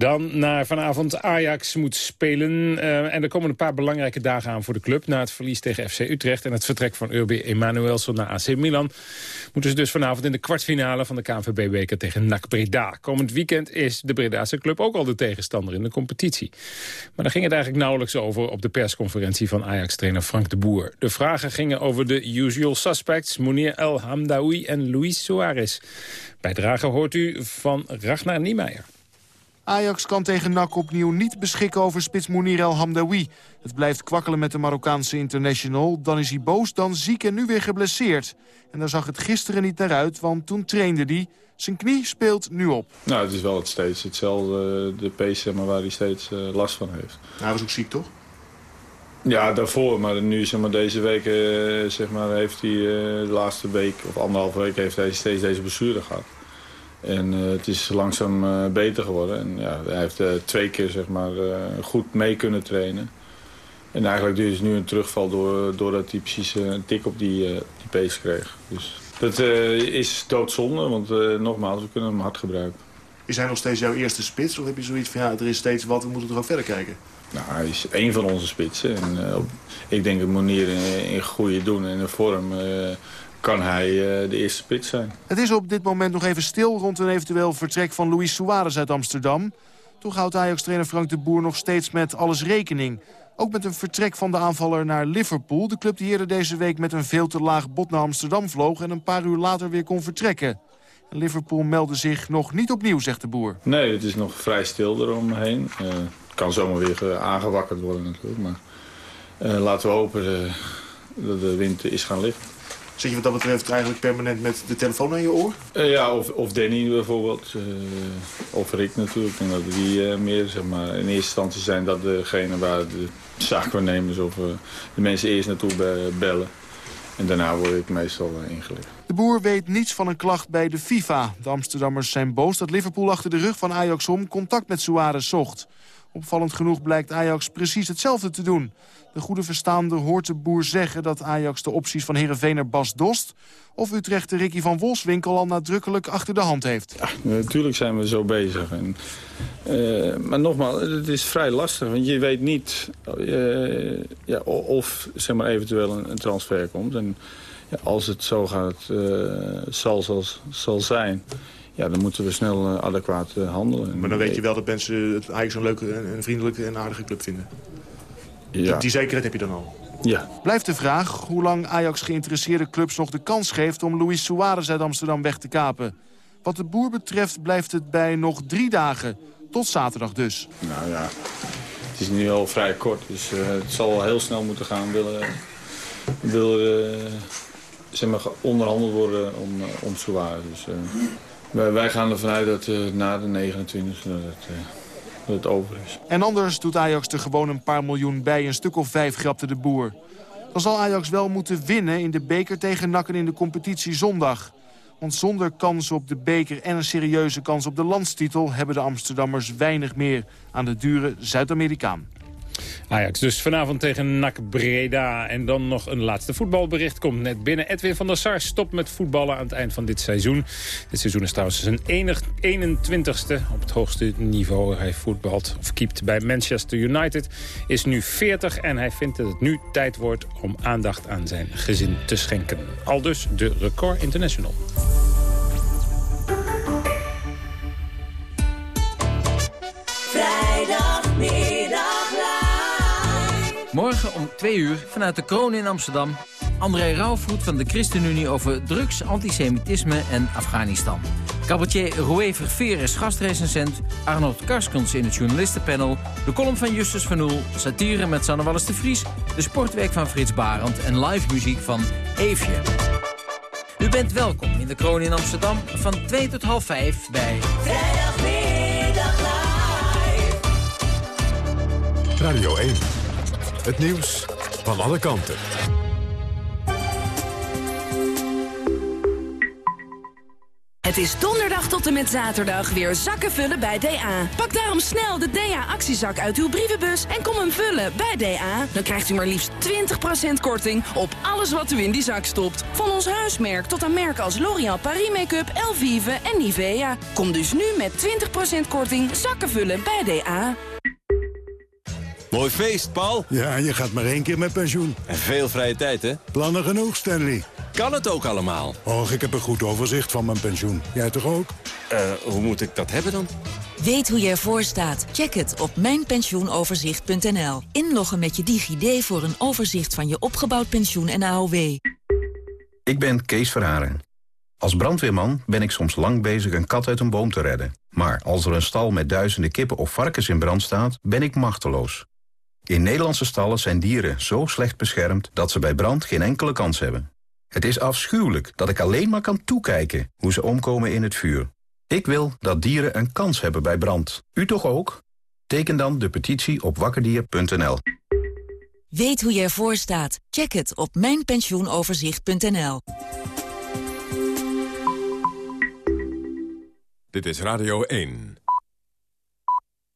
Dan naar vanavond Ajax moet spelen. eh, en er komen een paar belangrijke dagen aan voor de club. Na het verlies tegen FC Utrecht en het vertrek van Urbi Emanuelson naar AC Milan... moeten ze dus vanavond in de kwartfinale van de KNVB-beker tegen NAC Breda. Komend weekend is de Bredaanse club ook al de tegenstander in de competitie. Maar daar ging het eigenlijk nauwelijks over op de persconferentie van Ajax-trainer Frank de Boer. De vragen gingen over de usual suspects, Mounir El Hamdaoui en Luis Suarez. Bijdrage hoort u van Ragnar Niemeyer. Ajax kan tegen NAC opnieuw niet beschikken over spits Mounir El Hamdawi. Het blijft kwakkelen met de Marokkaanse international. Dan is hij boos, dan ziek en nu weer geblesseerd. En daar zag het gisteren niet naar uit, want toen trainde hij. Zijn knie speelt nu op. Nou, het is wel het steeds hetzelfde, de pace zeg maar, waar hij steeds eh, last van heeft. Hij was ook ziek, toch? Ja, daarvoor, maar nu zeg maar, deze week eh, zeg maar, heeft hij eh, de laatste week of anderhalve week heeft hij steeds deze blessure gehad. En eh, het is langzaam eh, beter geworden. En ja, hij heeft eh, twee keer zeg maar, goed mee kunnen trainen. En eigenlijk dus nu een terugval door, doordat hij precies een tik op die, die pace kreeg. Dus dat is doodzonde, want nogmaals, we kunnen hem hard gebruiken. Is hij nog steeds jouw eerste spits? Of heb je zoiets van, ja, er is steeds wat, we moeten er ook verder kijken? Nou, hij is één van onze spitsen. En, ik denk dat Monier in, in goede doen en in vorm kan hij eh, de eerste spits zijn. Het is op dit moment nog even stil rond een eventueel vertrek van Luis Suarez uit Amsterdam. Toch houdt Ajax-trainer Frank de Boer nog steeds met alles rekening. Ook met een vertrek van de aanvaller naar Liverpool. De club die eerder deze week met een veel te laag bod naar Amsterdam vloog... en een paar uur later weer kon vertrekken. En Liverpool meldde zich nog niet opnieuw, zegt de Boer. Nee, het is nog vrij stil eromheen. Eh, Het kan zomaar weer aangewakkerd worden natuurlijk. Maar eh, laten we hopen dat de wind is gaan liggen. Zit je wat dat betreft eigenlijk permanent met de telefoon aan je oor? Eh, ja, of, of Danny bijvoorbeeld. eh, of Rick natuurlijk. En dat die eh, meer zeg maar, in eerste instantie zijn dat degene waar de zaakwaarnemers of eh, de mensen eerst naartoe be- bellen. En daarna word ik meestal ingelicht. De Boer weet niets van een klacht bij de FIFA. De Amsterdammers zijn boos dat Liverpool achter de rug van Ajax om contact met Suarez zocht. Opvallend genoeg blijkt Ajax precies hetzelfde te doen. De goede verstaande hoort de Boer zeggen dat Ajax de opties van Heerenveener Bas Dost... of Utrechter Ricky van Wolfswinkel al nadrukkelijk achter de hand heeft. Natuurlijk zijn we zo bezig. En, eh, maar nogmaals, het is vrij lastig. Want je weet niet eh, ja, of zeg maar, eventueel een, een transfer komt. En ja, als het zo gaat, eh, zal, zal, zal zijn... Ja, dan moeten we snel eh, adequaat eh, handelen. Maar dan weet je wel dat mensen het Ajax een leuke, en een vriendelijke en aardige club vinden. Ja. Die zekerheid heb je dan al. Ja. Blijft de vraag hoe lang Ajax geïnteresseerde clubs nog de kans geeft... om Luis Suarez uit Amsterdam weg te kapen. Wat de boer betreft blijft het bij nog drie dagen. Tot zaterdag dus. Nou ja, het is nu al vrij kort. Dus eh, het zal wel heel snel moeten gaan. Willen, willen eh, zeg maar, onderhandeld worden om, om Suarez. Dus, eh, wij, gaan ervan uit dat eh, na de 29e dat eh, dat het over is. En anders doet Ajax er gewoon een paar miljoen bij. Een stuk of vijf grapte de boer. Dan zal Ajax wel moeten winnen in de beker tegen Nakken in de competitie zondag. Want zonder kans op de beker en een serieuze kans op de landstitel... hebben de Amsterdammers weinig meer aan de dure Zuid-Amerikaan. Ajax dus vanavond tegen NAC Breda. En dan nog een laatste voetbalbericht komt net binnen. Edwin van der Sar stopt met voetballen aan het eind van dit seizoen. Dit seizoen is trouwens zijn enig 21ste op het hoogste niveau. Hij voetbalt of keept bij Manchester United. Is nu 40 en hij vindt dat het nu tijd wordt om aandacht aan zijn gezin te schenken. Al dus de Record International. Vrijdagmiddag. Morgen om 2 uur vanuit de Kroon in Amsterdam. André Rauwvoet van de ChristenUnie over drugs, antisemitisme en Afghanistan. Cabaretier Roué Verveer is gastrecensent. Arnold Karskens in het journalistenpanel. De column van Justus van Oel. Satire met Sanne Wallis de Vries. De sportweek van Frits Barend. En live muziek van Eefje. U bent welkom in de Kroon in Amsterdam van 2 tot half 5 bij... Vrijdagmiddag live. Radio 1. Het nieuws van alle kanten. Het is donderdag tot en met zaterdag weer zakken vullen bij DA. Pak daarom snel de DA-actiezak uit uw brievenbus en kom hem vullen bij DA. Dan krijgt u maar liefst 20% korting op alles wat u in die zak stopt. Van ons huismerk tot aan merken als L'Oréal Paris Make-up, Elvive en Nivea. Kom dus nu met 20% korting zakken vullen bij DA. Mooi feest, Paul. Ja, je gaat maar één keer met pensioen. En veel vrije tijd, hè? Plannen genoeg, Stanley. Kan het ook allemaal? Och, ik heb een goed overzicht van mijn pensioen. Jij toch ook? Eh, hoe moet ik dat hebben dan? Weet hoe je ervoor staat? Check het op mijnpensioenoverzicht.nl. Inloggen met je DigiD voor een overzicht van je opgebouwd pensioen en AOW. Ik ben Kees Verharen. Als brandweerman ben ik soms lang bezig een kat uit een boom te redden. Maar als er een stal met duizenden kippen of varkens in brand staat, ben ik machteloos. In Nederlandse stallen zijn dieren zo slecht beschermd dat ze bij brand geen enkele kans hebben. Het is afschuwelijk dat ik alleen maar kan toekijken hoe ze omkomen in het vuur. Ik wil dat dieren een kans hebben bij brand. U toch ook? Teken dan de petitie op wakkerdier.nl. Weet hoe je ervoor staat? Check het op mijnpensioenoverzicht.nl. Dit is Radio 1.